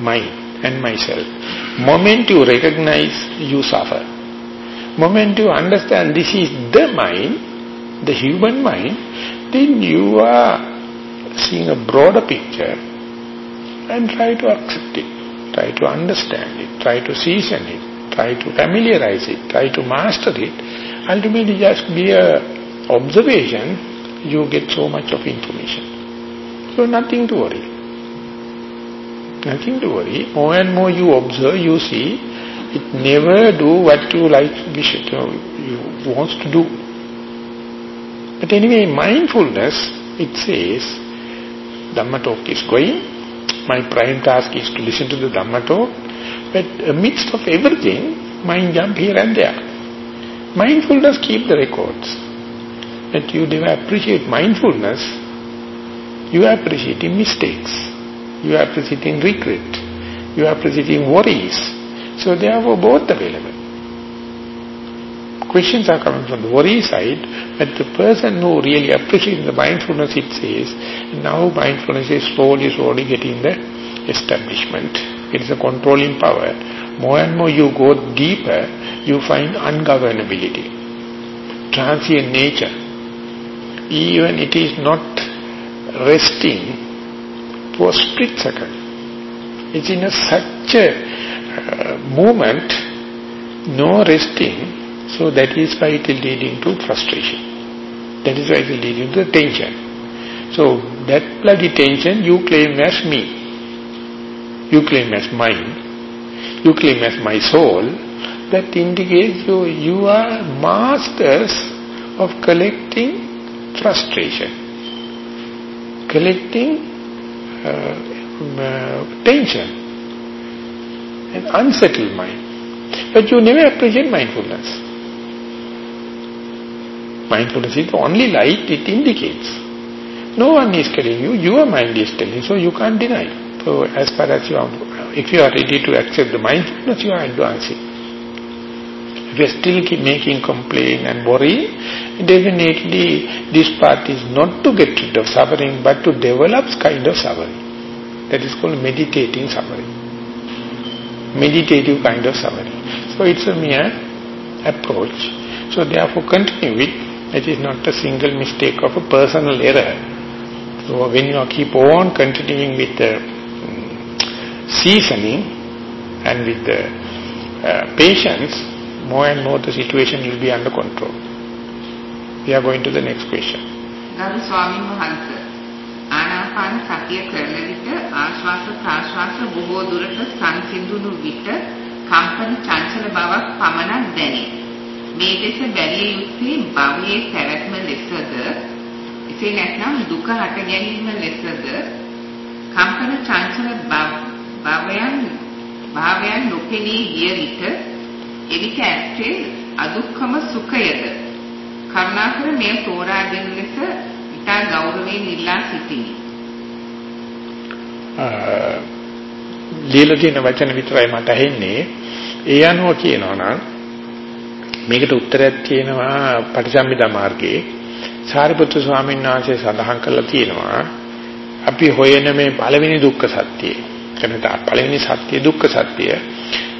Speaker 1: mine and myself, moment you recognize, you suffer moment you understand this is the mind, the human mind, then you are seeing a broader picture and try to accept it, try to understand it, try to season it, try to familiarize it, try to master it. Ultimately just be a observation, you get so much of information. So nothing to worry. Nothing to worry. More and more you observe, you see, it never do what you like, wish it, you wants to do. But anyway, mindfulness, it says, Dhamma talk is going, my prime task is to listen to the Dhamma talk, but amidst of everything, mind jump here and there. Mindfulness keep the records. That you never appreciate mindfulness, you are appreciating mistakes, you are appreciating regret, you are appreciating worries, so they are both available. Questions are coming from the worry side, but the person who really appreciates the mindfulness, it says, now mindfulness is slowly, slowly getting the establishment. It is a controlling power. More and more you go deeper, you find ungovernability, transient nature. Even it is not resting for a split second. It's in a such a uh, movement, no resting, so that is why it is leading to frustration. That is why it is leading to tension. So that bloody tension you claim as me. You claim as mine. You claim as my soul. That indicates you, you are masters of collecting frustration. Collecting uh, uh, tension an unsettled mind. But you never appreciate mindfulness. Mindfulness is the only light it indicates. No one is telling you, your mind is telling, so you can't deny. So as far as you are, if you are ready to accept the mindfulness, you are advancing. If you are still keep making complaint and worry, definitely this path is not to get rid of suffering, but to develop kind of suffering. That is called meditating suffering meditative kind of summary. So it's a mere approach. So therefore continue it. It is not a single mistake of a personal error. So when you keep on continuing with the mm, seasoning and with the uh, patience, more and more the situation will be under control. We are going to the next question.
Speaker 2: Garu Swami ආනාපාන සතිය කරන විට ආශ්වාස ප්‍රාශ්වාස බොහෝ දුරට සංසිඳුණු විට කම්පන චංචල බවක් පමණක් දැනේ. මේ දෙස බැලිය යුත්තේ භවයේ පැවැත්ම ලෙසද එසේ නැත්නම් දුක හට ගැනීම ලෙසද කම්පන චංචල භවයන් භාවයන් නොපෙනී ගිය විට එවිට ඇත්තේ අදුක්කම සුඛයද කරුණාකර මෙය තෝරා දෙන ලෙස ඉතා ගෞරවයෙන් ඉල්ලා සිටිමි.
Speaker 1: লীලා තියෙන වචන විතරයි මට ඇහෙන්නේ. ඒ අනුව කියනවා නම් මේකට උත්තරයක් තියෙනවා පටිසම්භිදා මාර්ගයේ සාරිපුත්‍ර ස්වාමීන් වහන්සේ සඳහන් කරලා තියෙනවා අපි හොයන මේ පළවෙනි දුක්ඛ සත්‍යය එතනට පළවෙනි සත්‍ය දුක්ඛ සත්‍යය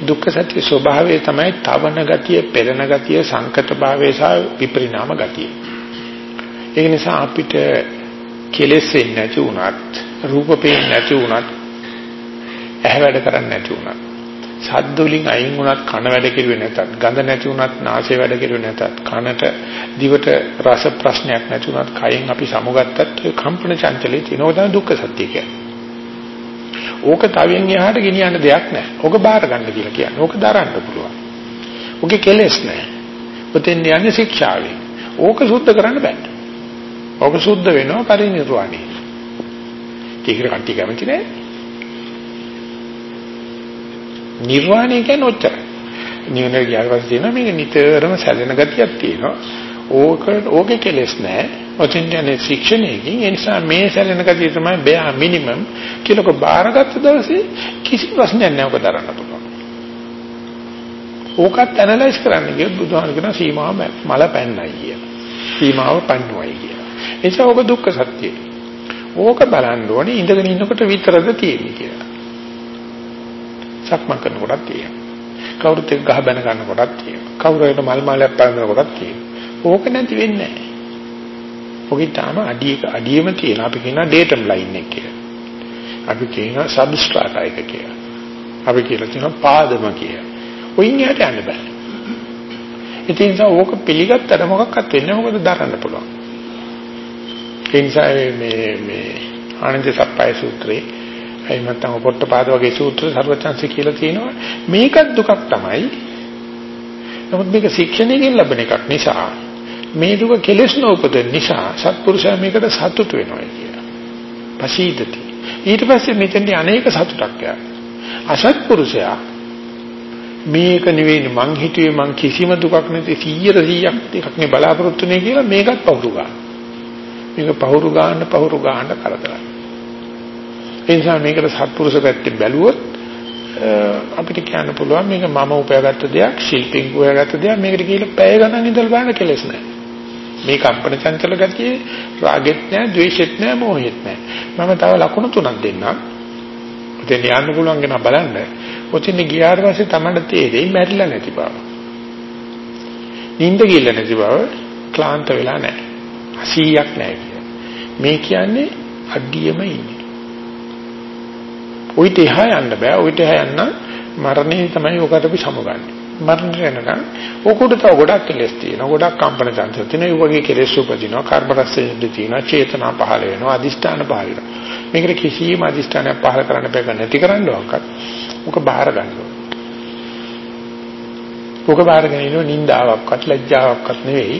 Speaker 1: දුක්ඛ සත්‍ය ස්වභාවය තමයි තවන ගතිය, පෙරණ ගතිය, සංකත භාවය සහ විපරිණාම ගතිය. ඒ නිසා අපිට කෙලෙස් නැති වුණත්, රූප පේන්නේ නැති වුණත්, ඇහැ වැඩ කරන්නේ නැති වුණත්, ශබ්ද වලින් අයින් වුණත්, කන වැඩ කෙරුවේ නැතත්, ගඳ නැති වුණත්, නාසය වැඩ කෙරුවේ නැතත්, කනට දිවට රස ප්‍රශ්නයක් නැති වුණත්, කයෙන් අපි සමුගත්තත් ඔය කම්පන චංචලයේ තියෙනවා දුක්ඛ සත්‍ය කියන්නේ. ඕක තවෙන් එහාට ගෙනියන්න දෙයක් නැහැ. ඕක බාර ගන්න කියලා කියන්නේ. ඕක දරන්න පුළුවන්. ඕකේ කෙලෙස් නැහැ. ඔතෙන් යන්නේ ශික්ෂාවෙන්. ඕක සුද්ධ කරන්න බෑ. ඕක සුද්ධ වෙනවා පරිණිරවාණි. ඒකට කන්ටි කැමති නෑ. නිර්වාණය කියන්නේ ඔච්චර. නිවන ගියාට පස්සේ තියෙනවා මේක නිතරම සැලෙන ගතියක් තියෙනවා. ඕක ඕකේ කෙලෙස් නැහැ. ඔතින් යන්නේ ශික්ෂණයකින් ඒ නිසා මේ සැලෙන ගතිය තමයි බෑ මිනිමම් කියලාක බාරගත්ත දවසේ කිසි ප්‍රශ්නයක් නැහැ ඔක දරන්න පුළුවන්. ඕකත් ඇනලයිස් කරන්න ගියොත් බුදුහාම කියන සීමාව මල පැන්නයි කියන. සීමාව පන්නුවයි කියන. ඒ නිසා ඕක දුක්ඛ සත්‍යය. ඕක බලන්න ඕනේ ඉඳගෙන ඉන්නකොට විතරද තියෙන්නේ කියලා. සක්මන් කරනකොටත් තියෙනවා. කවුරුත් එක්ක ගහ බැන ගන්නකොටත් තියෙනවා. කවුරු හරි මල් මාලයක් පානකොටත් තියෙනවා. ඕක නැති වෙන්නේ නැහැ. ඔකේ තාම අඩියක අඩියෙම තියෙන අපි කියනවා ඩේටම් ලයින් එක කියලා. අපි කියනවා සබ්ස්ට්‍රාටා එක කියලා. අපි කියලා කියනවා පාදම කියලා. ඔයින් යට යන්න බෑ. ඒ නිසා ඕක පිළිගත්තට මොකක්වත් වෙන්නේ මොකද දරන්න පුළුවන්. ඒ නිසා මේ මේ ආනන්ද සප්පයි සූත්‍රේ එහෙම නැත්නම් පොට්ටපාද වගේ සූත්‍ර සර්වචන්සේ කියලා තියෙනවා මේකත් දුකක් තමයි. නමුත් මේක ශික්ෂණයකින් ලැබෙන එකක් නිසා මේ දුක කෙලෙස් නොඋපදින නිසා සත්පුරුෂයා මේකට සතුට වෙනවා කියලා. පසීදති. ඊට පස්සේ මෙතෙන්දී අනේක සතුටක් යා. අසත්පුරුෂයා මේක නෙවෙයි මං හිතුවේ මං කිසිම දුකක් නැති 100 100ක් එකක් නේ බලාපොරොත්තු වෙන්නේ කියලා මේකත් පහුරු ගන්න. මේක පහුරු ගන්න පහුරු ගන්න කරදරයි. ඒ නිසා මේකට සත්පුරුෂ පැත්තෙන් බැලුවොත් අපිට කියන්න පුළුවන් මේක මම උපයාගත්ත දෙයක් ශිල්පින් උපයාගත්ත දෙයක් මේකට කියලා පැය ගණන් ඉඳලා බලන්න කෙලස් නැහැ. මේ කම්පන චංචල ගතියේ රාගෙත් නැහැ, ද්වේෂෙත් නැහැ, මෝහෙත් නැහැ. මම තව ලකුණු තුනක් දෙන්නම්. ඔතෙන් යන්න පුළුවන් කෙනා බලන්න. ඔතෙන් ගියාට පස්සේ තමයි තේරෙයි මැරිලා නැති බව. නිින්ද ගිල්ල නැති බව ක්ලාන්ත වෙලා නැහැ. 80ක් නැහැ කියන්නේ. මේ කියන්නේ අඩියම ඉන්නේ. ඔයිට එහා යන්න බෑ. ඔයිට එහා යන්න මරණය තමයි ඔකට අපි සමගන්නේ. මරණය වෙනකන් ඕකට තව ගොඩක් කෙලස් තියෙනවා. ගොඩක් කම්පන චංචල තියෙනවා. ඒ වගේ කෙලස් උපදිනවා. කර්ම රසයෙන් තියෙනවා. චේතනා පහළ වෙනවා. අදිෂ්ඨාන පහළ වෙනවා. මේකට කිසිම අදිෂ්ඨානයක් පහළ කරන්න බෑ නැති කරන්නවක්වත්. මොක බාහිර ගන්නවා. මොක බාහිර ගන්නේ නින්දාවක්වත් ලැජ්ජාවක්වත් නෙවෙයි.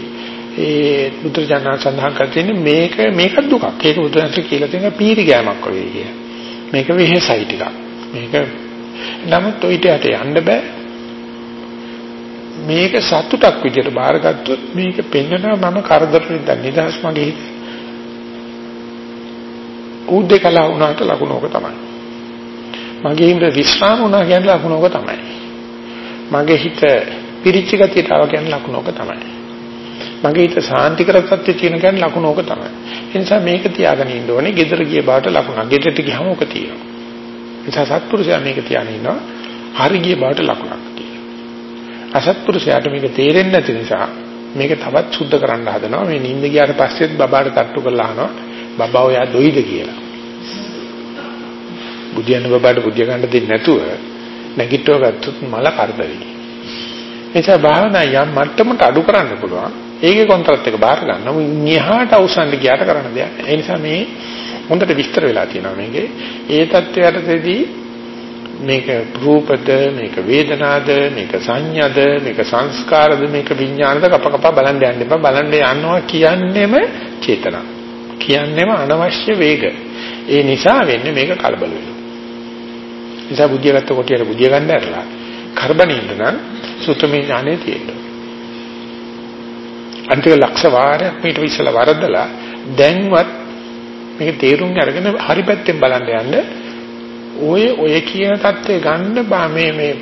Speaker 1: ඒ බුදුරජාණන් සඳහන් කර තියෙන්නේ මේක මේක දුකක්. ඒක බුදුරජාණන් කියලා තියෙන පීරි ගෑමක් වගේ කියලා. මේක වෙහෙසයි ටිකක්. මේක නමුත් ඔయిత යට යන්න බෑ. මේක සතුටක් විදියට බාරගත්තොත් මේක පෙන්වනවා මම කරදරෙන් දැන් නිදහස් මගේ හිත. උද්දේකලා වුණාට ලකුණෝක තමයි. මගේ හිත විශ්‍රාම වුණා කියන ලකුණෝක තමයි. මගේ හිත පිරිච්ච ගතියට ආව කියන ලකුණෝක තමයි. මගේ හිත සාන්ති කරගත්තේ කියන කියන්නේ ලකුණ ඕක තමයි. ඒ නිසා මේක තියාගෙන ඉන්න ඕනේ. gedara ගිය බාට ලකුණ. ගෙදරට ගියම ඕක තියෙනවා. ඒ නිසා සත්පුරුෂයා මේක තියාගෙන ඉන්නවා. හරි ගිය බාට ලකුණක් තියෙනවා. අසත්පුරුෂයාට මේක තේරෙන්නේ නැති නිසා මේක තවත් සුද්ධ කරන්න හදනවා. මේ නිින්ද ගියාට පස්සෙත් බබාට තට්ටු කරලා අහනවා. බබා ඔයා දොයිද කියලා. බුදියන්න බබාට බුදිය ගන්න දෙන්නේ නැතුව නැගිටව ගත්තොත් මල කරදරයි. එනිසා භාවනා යම් මට්ටමකට අඩු කරන්න පුළුවන්. ඒකේ කොන්ත්‍රාත් එක බාර ගන්න. මෙහාට අවසන් ගියාට කරන්න දෙයක් නැහැ. ඒ නිසා මේ හොඳට විස්තර වෙලා තියෙනවා මේකේ. ඒ தත්වයටදී මේක රූපද මේක වේදනාද මේක සංඥාද මේක සංස්කාරද මේක විඥානද කප කප බලන්න යන්න එපා බලන්න යනවා කියන්නෙම චේතනා කියන්නෙම අනවශ්‍ය වේග ඒ නිසා වෙන්නේ මේක කලබල වෙනවා නිසා බුද්ධිය ගත්ත කොටියට බුද්ධිය ගන්න ඇරලා කරබනින්න නම් සුතමේ ඥානෙ තියෙනවා අන්තිම ලක්ෂ වාරයක් මේට ඉස්සලා වරදලා දැන්වත් මේක තේරුම් අරගෙන හරි පැත්තෙන් බලන්න යන්න ඔය ඔය කියන தත්ත්වය ගන්න බා මේ මේ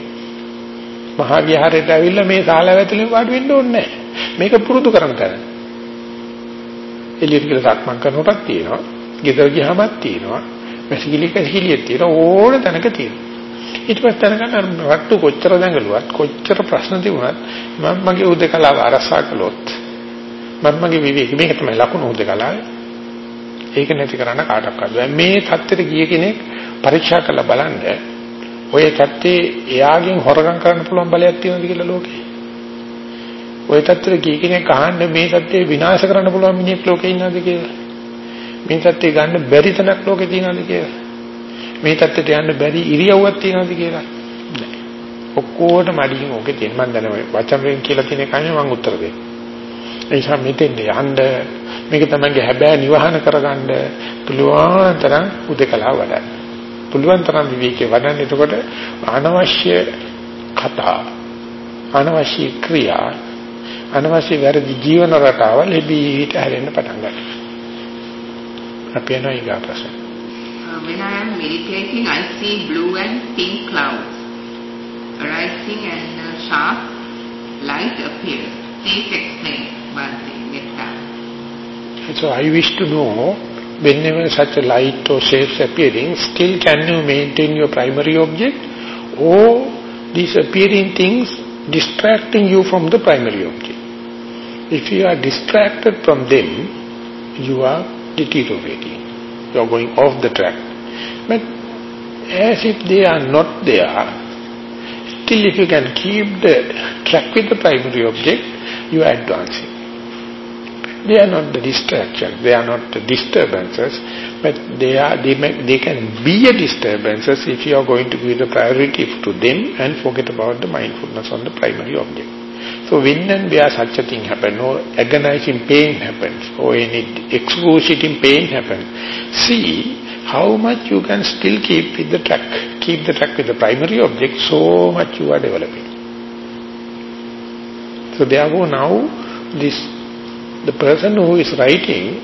Speaker 1: මහා විහාරයට ඇවිල්ලා මේ ශාලාව ඇතුලේ වාඩි වෙන්න ඕනේ නැහැ. මේක පුරුදු කරන තැන. එළියට කියලා සක්මන් කරනකොටත් තියෙනවා. ගෙදර ගියාමත් තියෙනවා. වැසිකිලි කැසිකිලියක් තියෙනවා ඕන තැනක තියෙනවා. ඊට පස්සේ දැනගන්න රට්ටු කොච්චර දැඟලුවත් කොච්චර ප්‍රශ්න තිබුණත් මම මගේ උදකලාව අරසා කළොත් මමගේ විවේක මේක තමයි ලකුණු හොදකලාවේ. ඒක නැති කරන්න කාටවත් බෑ. මේ தත්තෙට ගිය කෙනෙක් පරීක්ෂා කරලා බලන්න ඔය தත්තේ එයාගෙන් හොරගම් කරන්න පුළුවන් බලයක් තියෙනවද කියලා ලෝකේ. ඔය தත්තෙට ගිය කෙනෙක් අහන්න මේ தත්තේ විනාශ කරන්න පුළුවන් මිනිහෙක් ලෝකේ ඉන්නවද කියලා. මේ தත්තේ ගන්න බැරි තැනක් ලෝකේ තියෙනවද කියලා. මේ தත්තෙට යන්න බැරි ඉරියව්වක් තියෙනවද කියලා. ඔක්කොටම අඩියෙන් ඔකේ තියෙන මන් දැන වචන වලින් කියලා තියෙන කන්නේ මම උත්තර දෙන්නේ. නිසා මෙතෙන් යන්න මේක තමයි හැබෑ නිවහන කරගන්න පුළුවන් තරම් උදකලා වඩන්න. පුළුවන් තරම් විවේකේ වඩන්න. එතකොට අනවශ්‍ය කතා අනවශ්‍ය ක්‍රියා අනවශ්‍ය වැරදි ජීවන රටාවල් ලැබීට හැරෙන්න පටන් ගන්නවා. අපි යනවා ඊගා ප්‍රශ්න.
Speaker 2: Uh, when I am meditating, I see blue and pink clouds arising and a sharp light appears. Please explain
Speaker 1: So I wish to know, whenever such a light or shapes appearing, still can you maintain your primary object or these appearing things distracting you from the primary object? If you are distracted from them, you are deteriorating. You are going off the track. But as if they are not there, still if you can keep the track with the primary object, you are advancing. They are not the distractions, they are not the disturbances, but they are they, may, they can be a disturbances if you are going to give the priority to them and forget about the mindfulness on the primary object. So when and where such a thing happens, or agonizing pain happens, or any excruciating pain happens, see how much you can still keep with the track, keep the track with the primary object, so much you are developing. So therefore now this the person who is writing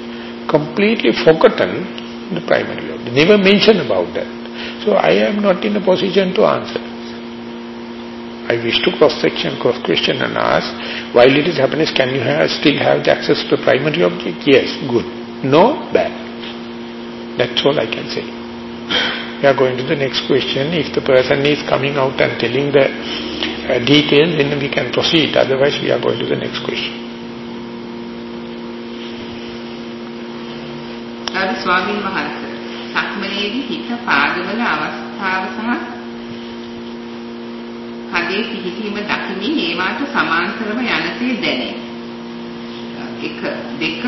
Speaker 1: completely forgotten the primary object. Never mention about that. So I am not in a position to answer. I wish to cross-section, cross-question and ask, while it is happiness, can you have, still have the access to the primary object? Yes, good. No, bad. That's all I can say. We are going to the next question. If the person is coming out and telling the uh, details, then we can proceed. Otherwise, we are going to the next question.
Speaker 2: ගරු ස්වාමීන් වහන්සේ සක්මනේදී හිත පාදවල අවස්ථාව සහ කඩේ පිහිටීම දකිමින් ඒවාට සමාන්තරව යනසේ දැනේ. එක දෙක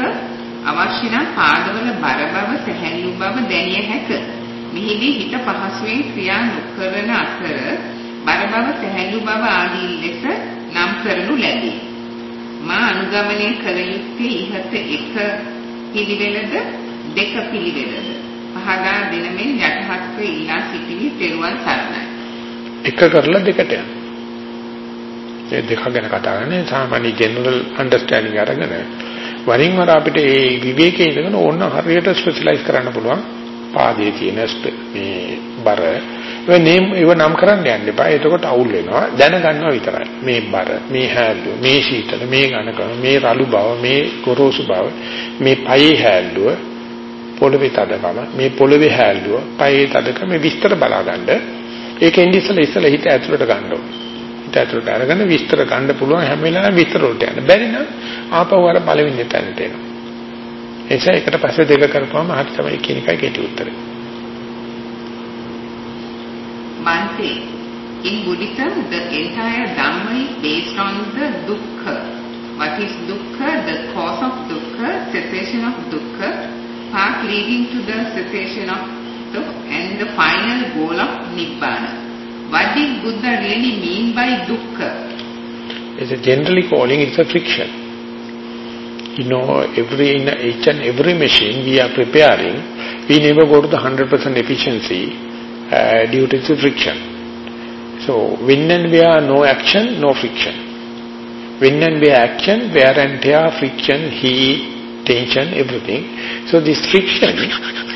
Speaker 2: අවශ්‍ය නම් පාදවල බර බව සැහැල්ලු බව දැනිය හැක. මෙහිදී හිත පහසුවෙන් ක්‍රියා නොකරන අතර බර බව සැහැල්ලු බව ආදී ලෙස නම් කරනු ලැබේ. මා අනුගමනය කළ යුත්තේ ඉහත එක පිළිවෙලද දෙක පිළිවෙලද පහදා දෙනමින් යටහත්ව ඉල්ලා සිටිවි පෙරුවන් සරණයි.
Speaker 1: එක කරලා දෙකට යන. මේ දෙක ගැන කතා කරන්නේ සාමාන්‍ය ජෙනරල් අන්ඩර්ස්ටෑන්ඩින් අරගෙන වරින් වර අපිට මේ විවේකයේ ඉඳගෙන ඕන හරියට ස්පෙෂලායිස් කරන්න පුළුවන් පාදයේ තියෙන මේ බර ඒ නේම් ඒව නම් කරන්න යන්න එපා. එතකොට අවුල් වෙනවා. දැනගන්නවා විතරයි. මේ බර, මේ හැල්ලුව, මේ සීතල, මේ ඝනකම, මේ රළු බව, මේ ගොරෝසු බව, මේ පයේ හැල්ලුව, පොළවේ තදකම, මේ පොළවේ හැල්ලුව, පයේ තදකම මේ විස්තර බලාගන්න. ඒකෙන් ඉස්සෙල්ලා ඉස්සෙල්ලා හිත ඇතුළට ගන්න ඕනේ. හිත ඇතුළට අරගෙන විස්තර ගන්න පුළුවන් හැම වෙලාවෙම විස්තර වලට යන්න. බැරි නම් ආපහු අර පළවෙනි තැනට එනවා. එනිසා එකට පස්සේ දෙක කරපුවම හරි තමයි කියන එකයි කෙටි උත්තරේ.
Speaker 2: Bante, in Buddhism, the entire Dhamma is based on the dukkha. What is dukkha? The cause of dukkha, cessation of dukkha, path leading to the cessation of dukkha, and the final goal of nibbana. What did Buddha really mean by dukkha?
Speaker 1: It's a generally calling it's a friction. You know, every in each and every machine we are preparing, we never go to the 100% efficiency uh, due to the friction. So, when and where no action, no friction. When and where action, wear and tear, friction, heat, tension, everything. So, this friction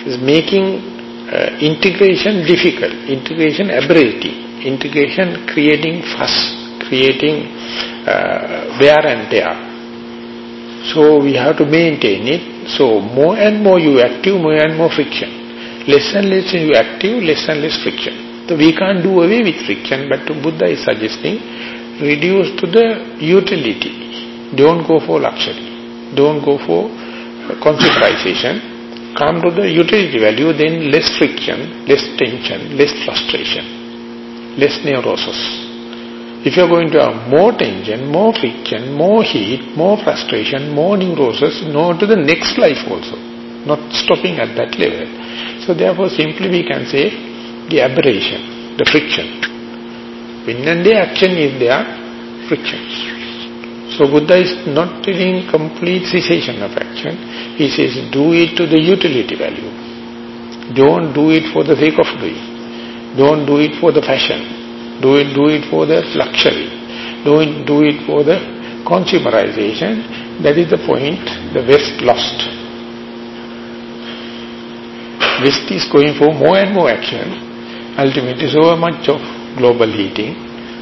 Speaker 1: is making uh, integration difficult, integration aberrating, integration creating fuss, creating uh, wear and tear. So we have to maintain it. So more and more you active, more and more friction. Less and less you active, less and less friction. So we can't do away with friction, but Buddha is suggesting reduce to the utility. Don't go for luxury. Don't go for consumerization come to the utility value, then less friction, less tension, less frustration, less neurosis. If you're going to have more tension, more friction, more heat, more frustration, more neurosis, no to the next life also. Not stopping at that level. So therefore simply we can say the aberration, the friction. When and the action is there, friction. So Buddha is not telling complete cessation of action. He says do it to the utility value. Don't do it for the sake of doing. Don't do it for the fashion. Do it, do it for the luxury. Don't do it for the consumerization. That is the point the West lost. West is going for more and more action. Ultimately so much of global heating,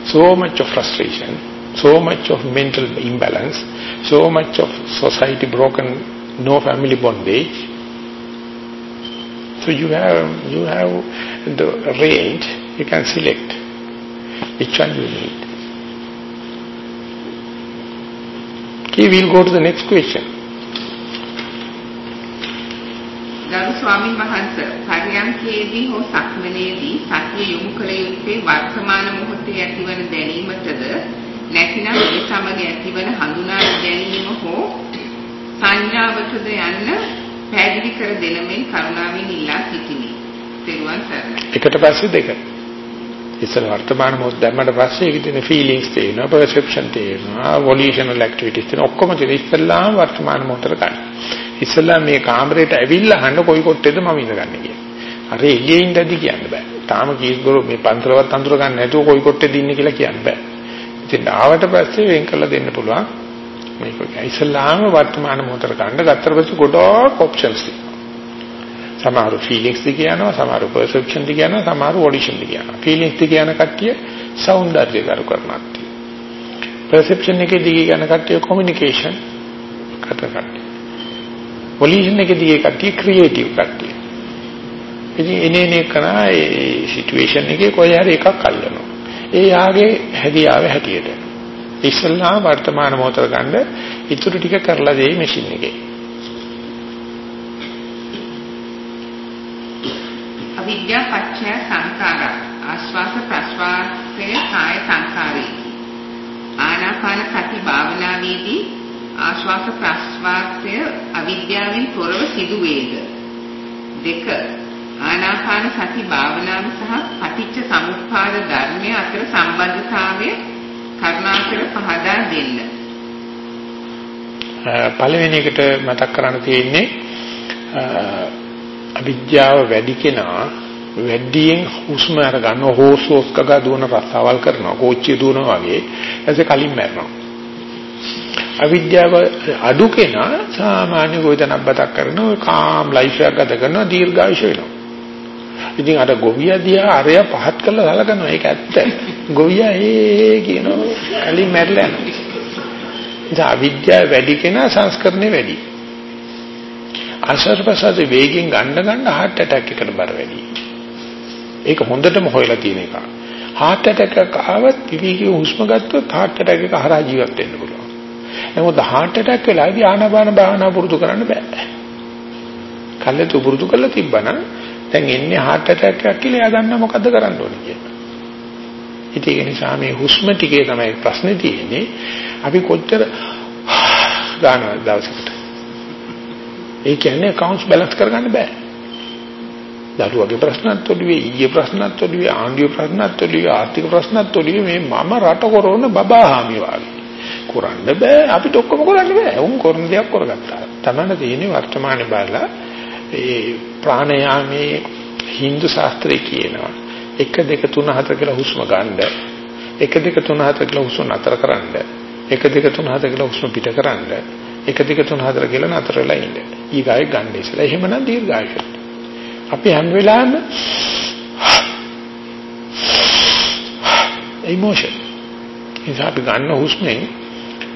Speaker 1: so much of frustration, so much of mental imbalance, so much of society broken, no family bondage. So you have, you have the range, you can select which one you need. Okay, we'll go to the next question.
Speaker 2: ගරු ස්වාමින් වහන්සේ පරියන්කේදී හෝ සක්මනේදී සතිය යොමු කළ යුත්තේ වර්තමාන මොහොතේ ඇතිවන දැනීමටද නැතිනම් ඒ සමග ඇතිවන හඳුනා ගැනීම හෝ සංඥාවටද යන්න පැහැදිලි කර දෙන මෙන් කරුණාවෙන් ඉල්ලා සිටිමි. තෙරුවන් සරණයි.
Speaker 1: එකට පස්සේ දෙක. ඉස්සර වර්තමාන මොහොත දැම්මට පස්සේ ඒකේ තියෙන ෆීලිංගස් තියෙනවා, පර්සෙප්ෂන් තියෙනවා, වොලියුෂනල් ඇක්ටිවිටිස් තියෙනවා. ඔක්කොම තියෙන ඉස්සල්ලාම වර්තමාන මොහොතට ගන්න. ඉස්සල්ලා මේ කාමරේට ඇවිල්ලා අහන්න කොයි කොට්ටේද මම ඉඳගන්නේ කියලා. අර එළියේ ඉඳදී කියන්න බෑ. තාම කීස්ගොරු මේ පන්සලවත් අඳුර ගන්න නැතුව කොයි කොට්ටේද ඉන්නේ කියලා කියන්න බෑ. ඉතින් ආවට පස්සේ වෙන් කරලා දෙන්න පුළුවන්. මේක ඉස්ලාම වර්තමාන මොහොතට ගන්න ගත්තට පස්සේ ගොඩක් ඔප්ෂන්ස් තියෙනවා. සමහර ෆීලිංග්ස් දී කියනවා, සමහර පර්සෙප්ෂන් දී කියනවා, සමහර ඔඩිෂන් දී කියනවා. ෆීලිංග්ස් දී කියන කට්ටිය సౌందර්ය කරු කරනවා. පර්සෙප්ෂන් එකේ දී කියන කට්ටිය කොමියුනිකේෂන් කතා කරනවා. ඔඩිෂන් එකේ දී කට්ටිය ක්‍රියේටිව් කට්ටිය. ඉතින් එනේ නේ කරා ඒ සිටුේෂන් එකේ කොහේ හරි එකක් අල්ලනවා. ඒ යාගේ හැදියාව හැටියට. ඉස්සල්ලා වර්තමාන මොහොතට ගන්න ඉතුරු ටික කරලා දෙයි මැෂින් එකේ.
Speaker 2: අවිද්‍යා පත්‍ය සංඛාර ආස්වාස ප්‍රස්වාසයේ කාය සංඛාරේ ආනාපාන සති භාවනාවේදී ආශ්වාස ප්‍රශ්වාසය අවිද්‍යාවෙන් තොරව සිදු වේද දෙක ආනාපාන සති භාවනාව සහ පටිච්ච සමුප්පාද ධර්මය අතර සම්බන්ධතාවය කරුණාකර පහදා දෙන්න.
Speaker 1: පළවෙනි එකට මතක් කරන්න තියෙන්නේ අවිද්‍යාව වැඩි කෙනා වැඩියෙන් හුස්ම අරගන්න හෝස් හෝස් කගා දුවන රස්සාවල් කරනවා කෝච්චිය දුවනවා වගේ. එතකොට කලින් මැරෙනවා. අවිද්‍යාව අඩු කෙනා සාමාන්‍ය ගොවිතැනක් බතක් කරනවා කාම් ලයිෆ් එකක් ගත කරනවා දීර්ඝායුෂ වෙනවා. ඉතින් අර ගොවියා දිහා අරය පහත් කරලා සලකනවා ඒක ඇත්ත. ගොවියා ඒ කියනවා ඇලි මැරලා යනවා. ඉතින් අවිද්‍යාව වැඩි කෙනා සංස්කරණය වැඩි. ආශ්‍රපසද වේගෙන් ගන්න ගන්න heart attack එකට බර වැඩි. ඒක හොඳටම හොයලා තියෙන එක. heart attack එක ආවත් විවිධ හුස්ම ගත්තොත් heart attack එක හරහා ජීවත් වෙන්න පුළුවන්. නමුත් heart attack වෙලාදී ආනාපාන භාවනා පුරුදු කරන්න බෑ. කල්ලේ පුරුදු කරලා තිබ්බනම් දැන් එන්නේ heart attack එකක් කියලා එයා දන්නා මොකද්ද කරන්න ඕනේ කියලා. ඉතින් ඒ නිසා මේ හුස්ම ටිකේ තමයි ප්‍රශ්නේ තියෙන්නේ. අපි කොච්චර ගන්නවා දවසකට. ඒ කියන්නේ accounts balance කරගන්න බෑ. දරුවගේ ප්‍රශ්නත් ඔළුවේ ඊයේ ප්‍රශ්නත් ඔළුවේ ආණ්ඩුවේ ප්‍රශ්නත් ඔළුවේ ආර්ථික ප්‍රශ්නත් ඔළුවේ මේ මම රට කරන බබාහාමි වාගේ. කරන්න බෑ අපිට ඔක්කොම කරන්න බෑ. උන් කරන දේක් කරගත්තා. තමන්න තියෙන්නේ වර්තමානයේ බලලා ඒ ප්‍රාණයාමේ Hindu ශාස්ත්‍රය කියනවා. 1 2 3 4 කියලා හුස්ම ගන්න. 1 2 3 4 කියලා හුස්ම නතර කරන්න. 1 2 3 4 කියලා හුස්ම පිට කරන්න. 1 2 3 4 කියලා නතර වෙලා ඉන්න. ඊගායේ ගන්න ඉස්සලා එහෙමනම් දීර්ඝායුෂ. අපි හැම වෙලාවෙම emotion. නිසා අපි ගන්න හුස්මෙන්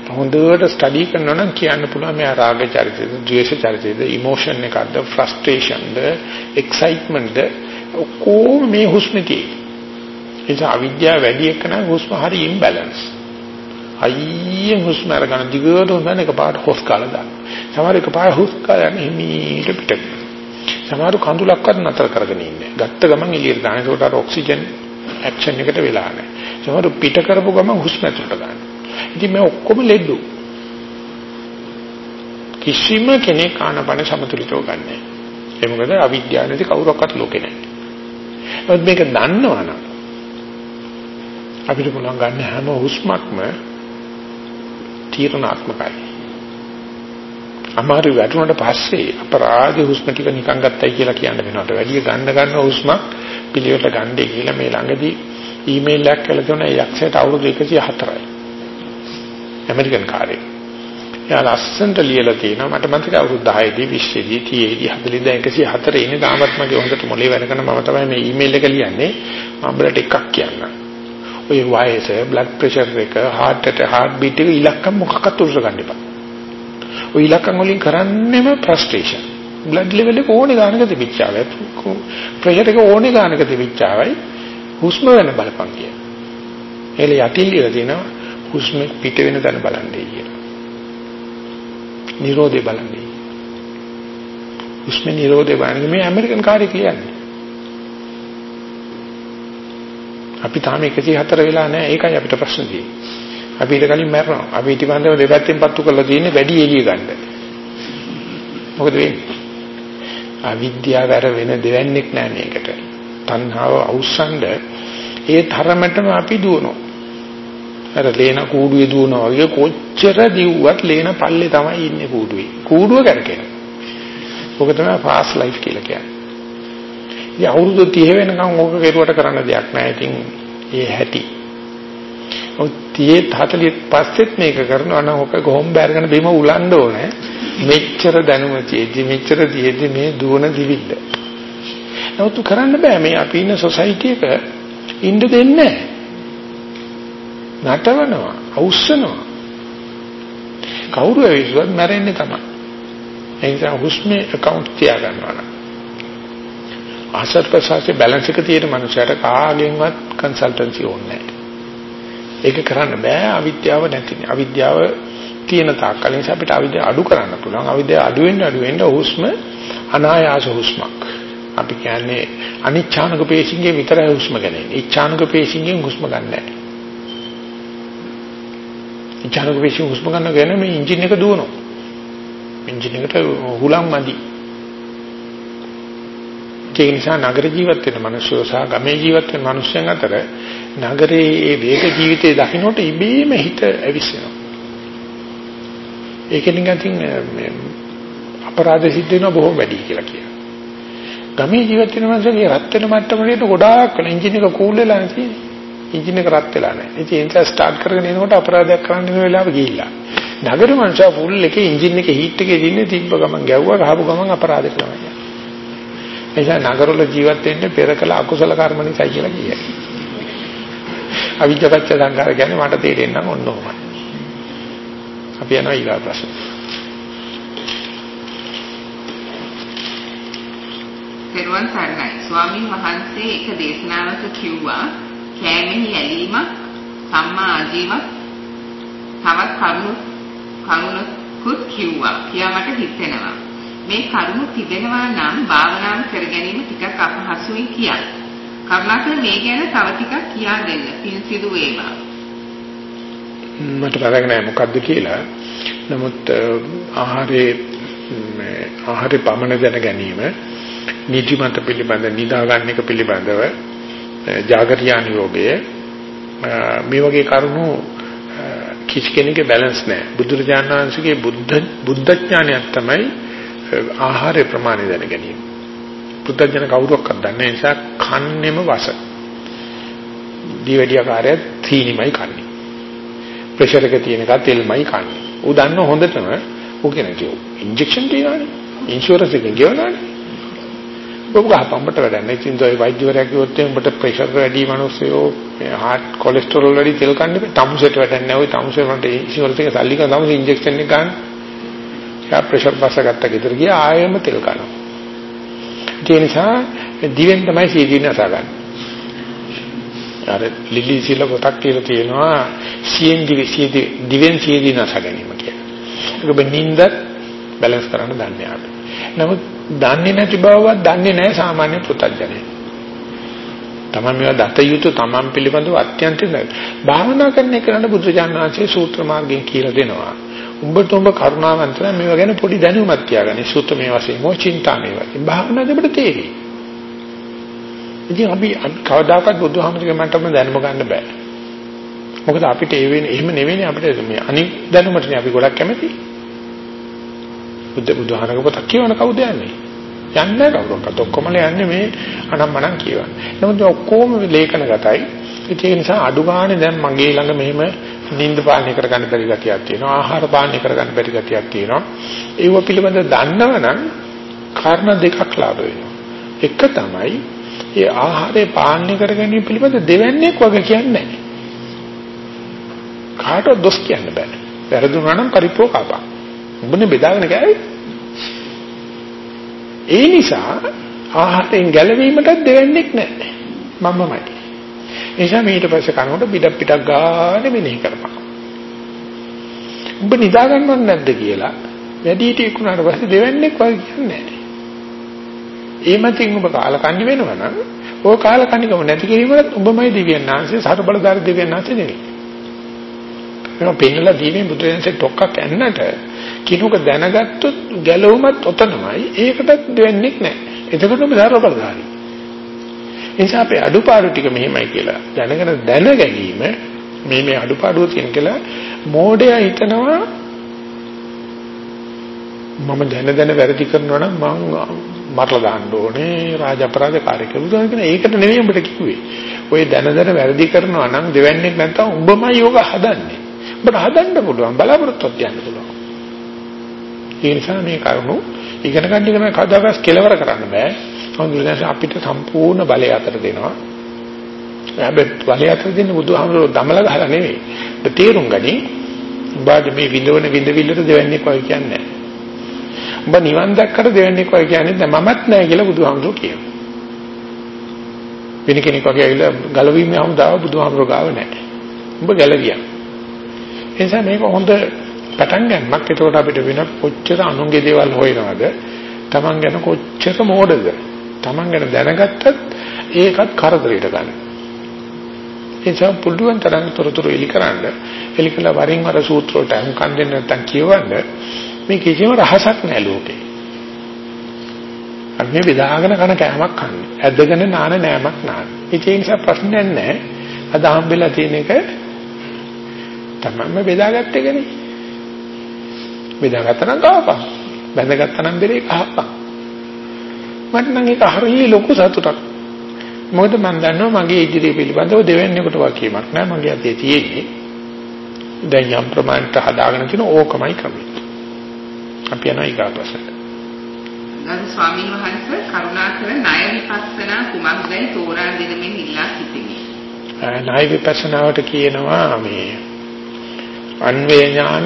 Speaker 1: හොඳට ස්ටඩි කරනවා නම් කියන්න පුළුවන් මෙයා රාග චරිතයද, ද්වේෂ චරිතයද, ඉමෝෂන් එකක්ද, ෆ්‍රස්ට්‍රේෂන්ද, එක්සයිට්මන්ට්ද ඔක්කොම මේ හුස්මේ ඒ අවිද්‍යාව වැඩි එකන හුස්ම හරි ඉම්බැලන්ස්. අයියෙන් හුස්ම අරගෙන දිගට හොඳන එකපාරට හොස් කාලා දාන්න. සමහර එකපාරට හුස් කාලා හිමීට පිට. සමහර කඳුලක්වත් නතර කරගෙන ඉන්නේ. ගත්ත ගමන් එළියට දාන. ඒකට අර ඔක්සිජන් ඇක්ෂන් එකට වෙලා නැහැ. සමහර පිට කරපු ගමන් හුස්ම ඇතුලට ගන්න. ඉතින් මේ ඔක්කොම ලෙඩු. කිසිම කෙනෙක් ආනපන සමතුලිතව ගන්නෑ. ඒ මොකද අවිද්‍යාව නැති කවුරක්වත් ලෝකේ නැහැ. ඒත් මේක දන්නවනම් අපිට පුළුවන් ගන්න හැම හුස්මක්ම තීරණාත්මකයි. අමාරු වැටුණට පස්සේ අපරාධ හුස්ම ටික නිකන් ගත්තයි කියලා කියන්න වෙනවට වැඩිය ගන්න ගන්න හුස්මක් පිළිවෙලට ගන්නයි කියලා මේ ළඟදී ඊමේල් එකක් කළා දුන්නා යක්ෂයට අවුරුදු 104යි. ඇමරිකන් කාර්යය. එයා ලස්සනට ලියලා තියෙනවා මට මතකයි අවුරුදු 10 දී 20 දී 30 දී 40 දී 104 ඉන්නේ තාමත් මගේ හොඳට මොලේ වැඩ කරන මම තමයි මේ ඊමේල් එක ලියන්නේ මම උඹලට එකක් කියන්නම්. ඔය වයස, බ්ලඩ් ප්‍රෙෂර් එක, heart එක, heart beat එක ඉලක්කම් මොකක්වත් උරස ගන්න එපා. ඔය ඉලක්කම් වලින් කරන්නේම frustration. බ්ලඩ් ලෙවල් එක ඕනේ ගානක තිබිච්චාවයි. ප්‍රෙෂර් එක ඕනේ ගානක තිබිච්චාවයි. හුස්ම වෙන බලපං කිය. එල යටින් ඉල තියෙනවා හුස්ම පිට වෙන තැන බලන්නේ කියලා. නිරෝධය බලන්නේ. හුස්ම නිරෝධය බලන්නේ මේ ඇමරිකන් කාර්යය කියන්නේ. අපි තාම 104 වෙලා නැහැ. ඒකයි අපිට ප්‍රශ්න තියෙන්නේ. අපි ඊට කලින් මැරෙනවා. අපි ඊට පන්දම දෙපැත්තෙන් පත්තු කරලා තියෙන්නේ වැඩි එළිය ගන්න. මොකද වෙන්නේ? අවිද්‍යාව වැර වෙන දෙවන්නේක් නෑ මේකට. තණ්හාව අවුස්සන්ඩ ඒ තරමටම අපි දුවනවා. අර ලේන කූඩුවේ දුවනවා වගේ කොච්චර දිව්වත් ලේන පල්ලේ තමයි ඉන්නේ කූඩුවේ. කූඩුව කරකෙන. ඔක තමයි ෆාස්ට් ලයිෆ් කියලා කියන්නේ. ඉතින් අවුරුදු 30 වෙනකම් ඕක කෙරුවට කරන්න දෙයක් නැහැ. ඉතින් ඒ හැටි. ඔය 30 40 පස්සෙත් මේක කරනවා නම් ඕක ගොම් බෑරගෙන බිම උලන්න ඕනේ. මෙච්චර දැනුම තියෙද්දි මෙච්චර තියෙද්දි මේ දුවන දිවිල්ල. නමුත් කරන්න බෑ මේ අපි ඉන්න සොසයිටි එක ඉන්න දෙන්නේ නටවනවා, අවුස්සනවා. කවුරු ඇවිස්සුවත් මැරෙන්නේ තමයි. ඒ නිසා හුස්මේ account තියාගන්නවා නම් ආසත් ප්‍රසාරයේ බැලන්ස් එක තියෙන මනුස්සයට කාගෙන්වත් කන්සල්ටන්සි ඕනේ නැහැ. ඒක කරන්න බෑ අවිද්‍යාව නැති. අවිද්‍යාව තියෙන තාක්කල් නිසා අපිට අවිද්‍යාව අඩු කරන්න පුළුවන්. අවිද්‍යාව අඩු වෙන්න අඩු වෙන්න හුස්ම අනායාස හුස්මක්. අපි කියන්නේ අනිච්ඡානක පේශින්ගේ විතරයි හුස්ම ගන්නේ. ඉච්ඡානක පේශින්ගෙන් හුස්ම ගන්න නැහැ. ඉච්ඡානක පේශින් හුස්ම ගන්න ගන්නේ මේ එන්ජින් එක දුවනවා. එන්ජින් එකට හුලම් මදි. ඒ නිසා නගර ජීවත් වෙන මිනිස්සු සහ ගමේ ජීවත් වෙන මිනිස්යන් අතර නගරයේ ඒ වේග ජීවිතයේ දකින්නට ඉබේම හිත ඇවිස්සෙනවා. ඒක නිකන් අපරාධ සිද්ධ වෙන බොහෝ වැඩි කියලා කියනවා. ගමේ ජීවත් වෙන මිනිස්සුගේ රත් වෙන මට්ටමට ගොඩාක් වෙන එන්ජින් එක කූල් වෙලා නැතිනේ. එන්ජින් එක රත් වෙලා නැහැ. ඉතින් ඒක ස්ටාර්ට් කරගෙන එනකොට අපරාධයක් කරන්න වෙන වෙලාව ගිහිල්ලා. නගර මනුස්සයා ෆුල් එකේ එන්ජින් එකේ හීට් එකේ දින්නේ තිබ්බ ගමන් ගැව්වා ගහපු ගමන් අපරාධ කරනවා. නිසා නගරවල ජීවත් වෙන්න පෙර කළ අකුසල කර්ම නිසායි කියලා කියයි. අවිජ්ජපච්ච සංකාර කියන්නේ මට තේරෙන්නේ නම් ඔන්න ඕමයි. අපි යනවා ඊගා ප්‍රශ්න.
Speaker 2: පෙරවන් සරණයි. ස්වාමින් වහන්සේ එක දේශනාවක කිව්වා කෑමෙහි ඇලීමක් සම්මා ආජීවක් තවත් කරුණු කරුණකුත් කිව්වා. කියා මට හිතෙනවා. මේ කරුණු තිබෙනවා නම් භාවනාව කර ගැනීම ටිකක් අපහසුයි කියයි. කරුණාකර මේ ගැන තව ටිකක් කියා දෙන්න. පින් සිදු වේවා.
Speaker 1: මට බරක් නෑ මොකද්ද කියලා. නමුත් ආහාරයේ මේ ආහාරේ පමණ දැන ගැනීම නිදිමත පිළිබඳ නිදා ගන්න එක පිළිබඳව జాగරියාන යෝගය මේ වගේ කරුණු කිසි කෙනෙකුගේ බැලන්ස් නැහැ. බුදුරජාණන් වහන්සේගේ බුද්ධ බුද්ධ ඥානයක් තමයි ආහාර ප්‍රමාණය දැන ගැනීම. පුත්තජන කවුරක්වත් දන්නේ නිසා කන්නේම වස. දීවැඩිය කාර්යය තීනිමයි කන්නේ. ප්‍රෙෂර් එක තියෙන එක තෙල්මයි කන්නේ. ඌ දන්න හොඳටම ඌ කියන්නේ ඉන්ජෙක්ෂන් තියනවානේ. ඉන්ෂුරන්ස් එකෙන් ගෙවනවානේ. ඔබ ගහපම්බට වැඩක් නැහැ. ඉතින් ඔය වෛද්‍යවරයා කිව්වොත් උඹට ප්‍රෙෂර් වැඩි මිනිස්සුયો හાર્ට් කොලෙස්ටරෝල් වැඩි තෙල් කන්න බෑ. තමුසෙට වැඩක් නැහැ. ඔය තමුසෙ වලට ඉන්ෂුරන්ස් එක සල්ලි කරන තමුසෙ ඉන්ජෙක්ෂන් එක ගන්න. යා ප්‍රෙෂර් බස් ගත්ත ගෙදර ගියා ආයෙම තෙල් කනවා. ඒ නිසා දිවෙන් තමයි සීදී නසගන්නේ. අර ලිලි සිල පොතක් කියලා තියෙනවා සියෙන් දිවි සීදී දිවෙන් සීදී නස ගැනීම කියලා. ඒක බෙනින්ද බැලන්ස් කරන්න දන්නේ අපි. නමුත් දන්නේ නැති බවවත් දන්නේ නැහැ සාමාන්‍ය පුතඥය. තමන් මේවා දත යුතු තමන් පිළිබඳව අත්‍යන්ත භාවනා කරන එකට බුදුජානනාංශයේ සූත්‍ර මාර්ගයෙන් කියලා දෙනවා. උඹට උඹ කරුණාවන්තව මේවා ගැන පොඩි දැනුමක් තියාගන්න. සූත්‍ර මේ වශයෙන් මො චින්තා මේ වශයෙන් භාවනා දෙබට තේරෙයි. ඉතින් අපි කවදාකවත් බුදුහාමුදුරගේ මට්ටම දැනුම ගන්න බෑ. මොකද අපිට ඒ වෙන්නේ එහෙම නෙවෙයි අපිට මේ අනිත් දැනුමටනේ අපි ගොඩක් කැමති. බුද්ධ බුදුහාරක පොතක් කියවන කවුද යන්නේ? යන්නේ කවුරක්වත් ඔක්කොමල යන්නේ මේ අනම්මනම් කියවන්නේ. නමුත් ඔක්කොම ලේඛනගතයි. ඒක නිසා අඩු ගානේ දැන් මගේ ළඟ මෙහෙම නිින්ද පාලනය කරගන්න බැරි ගතියක් තියෙනවා. ආහාර පාලනය කරගන්න බැරි ගතියක් තියෙනවා. ඒව පිළිබඳව දන්නවනම් කාරණා දෙකක් ලාභ වෙනවා. එක තමයි ඒ ආහාරය පාලනය කරගැනීම පිළිබඳ දෙවන්නේක් වගේ කියන්නේ නැහැ. කාටවත් දොස් කියන්න බෑ. වැරදුනා නම් පරිපෝකපා. උඹනේ බෙදාගෙන ගෑවේ. ඒ නිසා ආහාරයෙන් ගැලවීමට දෙවන්නේක් නැහැ. මමමයි. එනිසා ඊට පස්සේ කනකොට පිටක් පිටක් ගානේ මෙනෙහි කරපන්. උඹ නිදා ගන්නවද නැද්ද කියලා වැඩි හිටි ඉක්ුණාට පස්සේ දෙවන්නේක් වගේ කියන්නේ නැහැ. ඒ මතින් ඔබ කාලකන්ණි වෙනවා නම් ඕක කාලකන්ණිකම නැති කිරීමත් ඔබමයි දෙවියන් ආංශේ සතර බලදාර දෙවියන් ආංශේ නෙවෙයි. ඒක පෙන්නලා දීමේ බුදුරජාණන්සේ ටොක්කක් ඇන්නට කිනුක දැනගත්තොත් ගැලවුමත් ඔතනමයි ඒකටත් දෙන්නේ නැහැ. එතකොට ඔබ ධර්ම බලදාරි. ඒ නිසා අපේ අඩුපාඩු ටික මෙහෙමයි කියලා දැනගෙන දැන ගැනීම මේ මේ අඩුපාඩුව තියෙන කියලා මෝඩයා හිතනවා මම දැන දැන වැරදි කරනවා නම් මං මරලා දාන්න ඕනේ රාජ අපරාධකාරයෙක් කියලා කියන ඒකට නෙවෙයි උඹට කිව්වේ. ඔය දැන දැන වැරදි කරනවා නම් දෙවන්නේක් නැත්තම් උඹමයි යෝග හදන්නේ. උඹට හදන්න පුළුවන් බලාපොරොත්තුවක් තියන්න පුළුවන්. ඒ නිසා මේ කරුණු ඉගෙන ගන්න ඉගෙන කවදාකවත් කෙලවර කරන්න බෑ. හඳුනන අපිට සම්පූර්ණ බලය අතර දෙනවා. හැබැයි බලය අතර දෙන්නේ බුදුහාමුදුරුවෝ දමල ගහලා නෙවෙයි. තේරුම් ගනි. උඹාද මේ විඳවන විඳවිල්ලට දෙවන්නේක් වගේ කියන්නේ නැහැ. උඹ නිවන් දැක්කට දෙවන්නේ කොයි කියන්නේ දැන් මමත් නැහැ කියලා බුදුහාමුදුරුවෝ කියනවා. වෙන කෙනෙක් වගේ ඇවිල්ලා ගලවීමේ හමුදාව බුදුහාමුදුරුවෝ ගාව නැහැ. උඹ ගැලවියා. ඒ නිසා මේක හොඳ පටන් ගන්නක්. එතකොට අපිට වෙන කොච්චර අනුන්ගේ දේවල් හොයනවද? Taman ගැන කොච්චර මෝඩද? Taman ගැන දැනගත්තත් ඒකත් කරදරයට ගන්න. ඒ නිසා පුළුවන් තරම් තොරතුරු එලි කරන්න එලි කළ වරින් වර සූත්‍ර වලට අහුම්කම් දෙන්න නැත්නම් කියවන්න මේ කිසිම රහසක් නැහැ ලෝකේ. අපි මේ බෙදාගෙන කන කෑමක් කන්නේ. ඇදගෙන නාන නෑමක් නාන. ඒ නිසා ප්‍රශ්නයක් නැහැ. අද හම්බෙලා තියෙන එක තමන්ම බෙදාගත්ත එකනේ. බෙදාගත්තා නම් කවපන්. බැඳගත්තා නම් බෙරේ කහපන්. මට නම් ඒක හරිය ලොකු සතුටක්. මොකද මම දන්නවා මගේ ඉදිරිය පිළිබඳව දෙවන්නේකට වාක්‍යයක් නෑ මගේ අතේ තියෙන්නේ. දැන් යම් ප්‍රමාණයට හදාගෙන තියෙන ඕකමයි ක්‍රමය. අපි යනවා ඊගා ප්‍රශ්නට.
Speaker 2: ගරු ස්වාමීන් වහන්සේ කරුණාකර ණය විපස්සනා කුමක්දයි තෝරා දෙනමින් ඉල්ලා සිටිමි.
Speaker 1: ණය විපස්සනාවට කියනවා මේ අන්වේ ඥාන,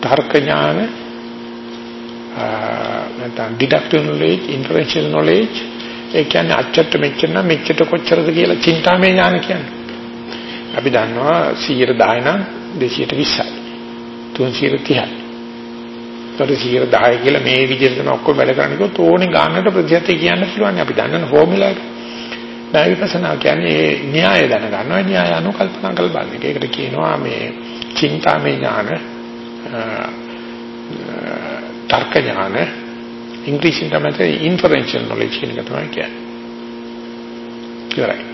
Speaker 1: තර්ක ඥාන, නැත්නම් deductive knowledge, inferential knowledge, ඒ කියන්නේ අච්චට මෙච්චර නම් මෙච්චට කොච්චරද කියලා චින්තාමය ඥාන කියන්නේ. අපි දන්නවා 110 නම් 220යි. 330යි. ඒතර 10 කියලා මේ විදිහට තමයි ඔක්කොම වැඩ කරන්නේ කිව්වොත් ඕනේ ගන්නට ප්‍රතිශතය කියන්න පුළුවන් අපි දන්නන ෆෝමියුලා එක. ණය විපස්සනා කියන්නේ න්‍යාය දැනගන්නවා න්‍යාය අනුකල්පනා කරලා බලන එක. ඒකට කියනවා මේ චින්තාමය ඥාන තර්ක ඥාන ඉංග්‍රීසියෙන් තමයි ඉන්ෆරෙන්ෂල් නොලෙජ් කියන එක තමයි කියන්නේ. ඉවරයි.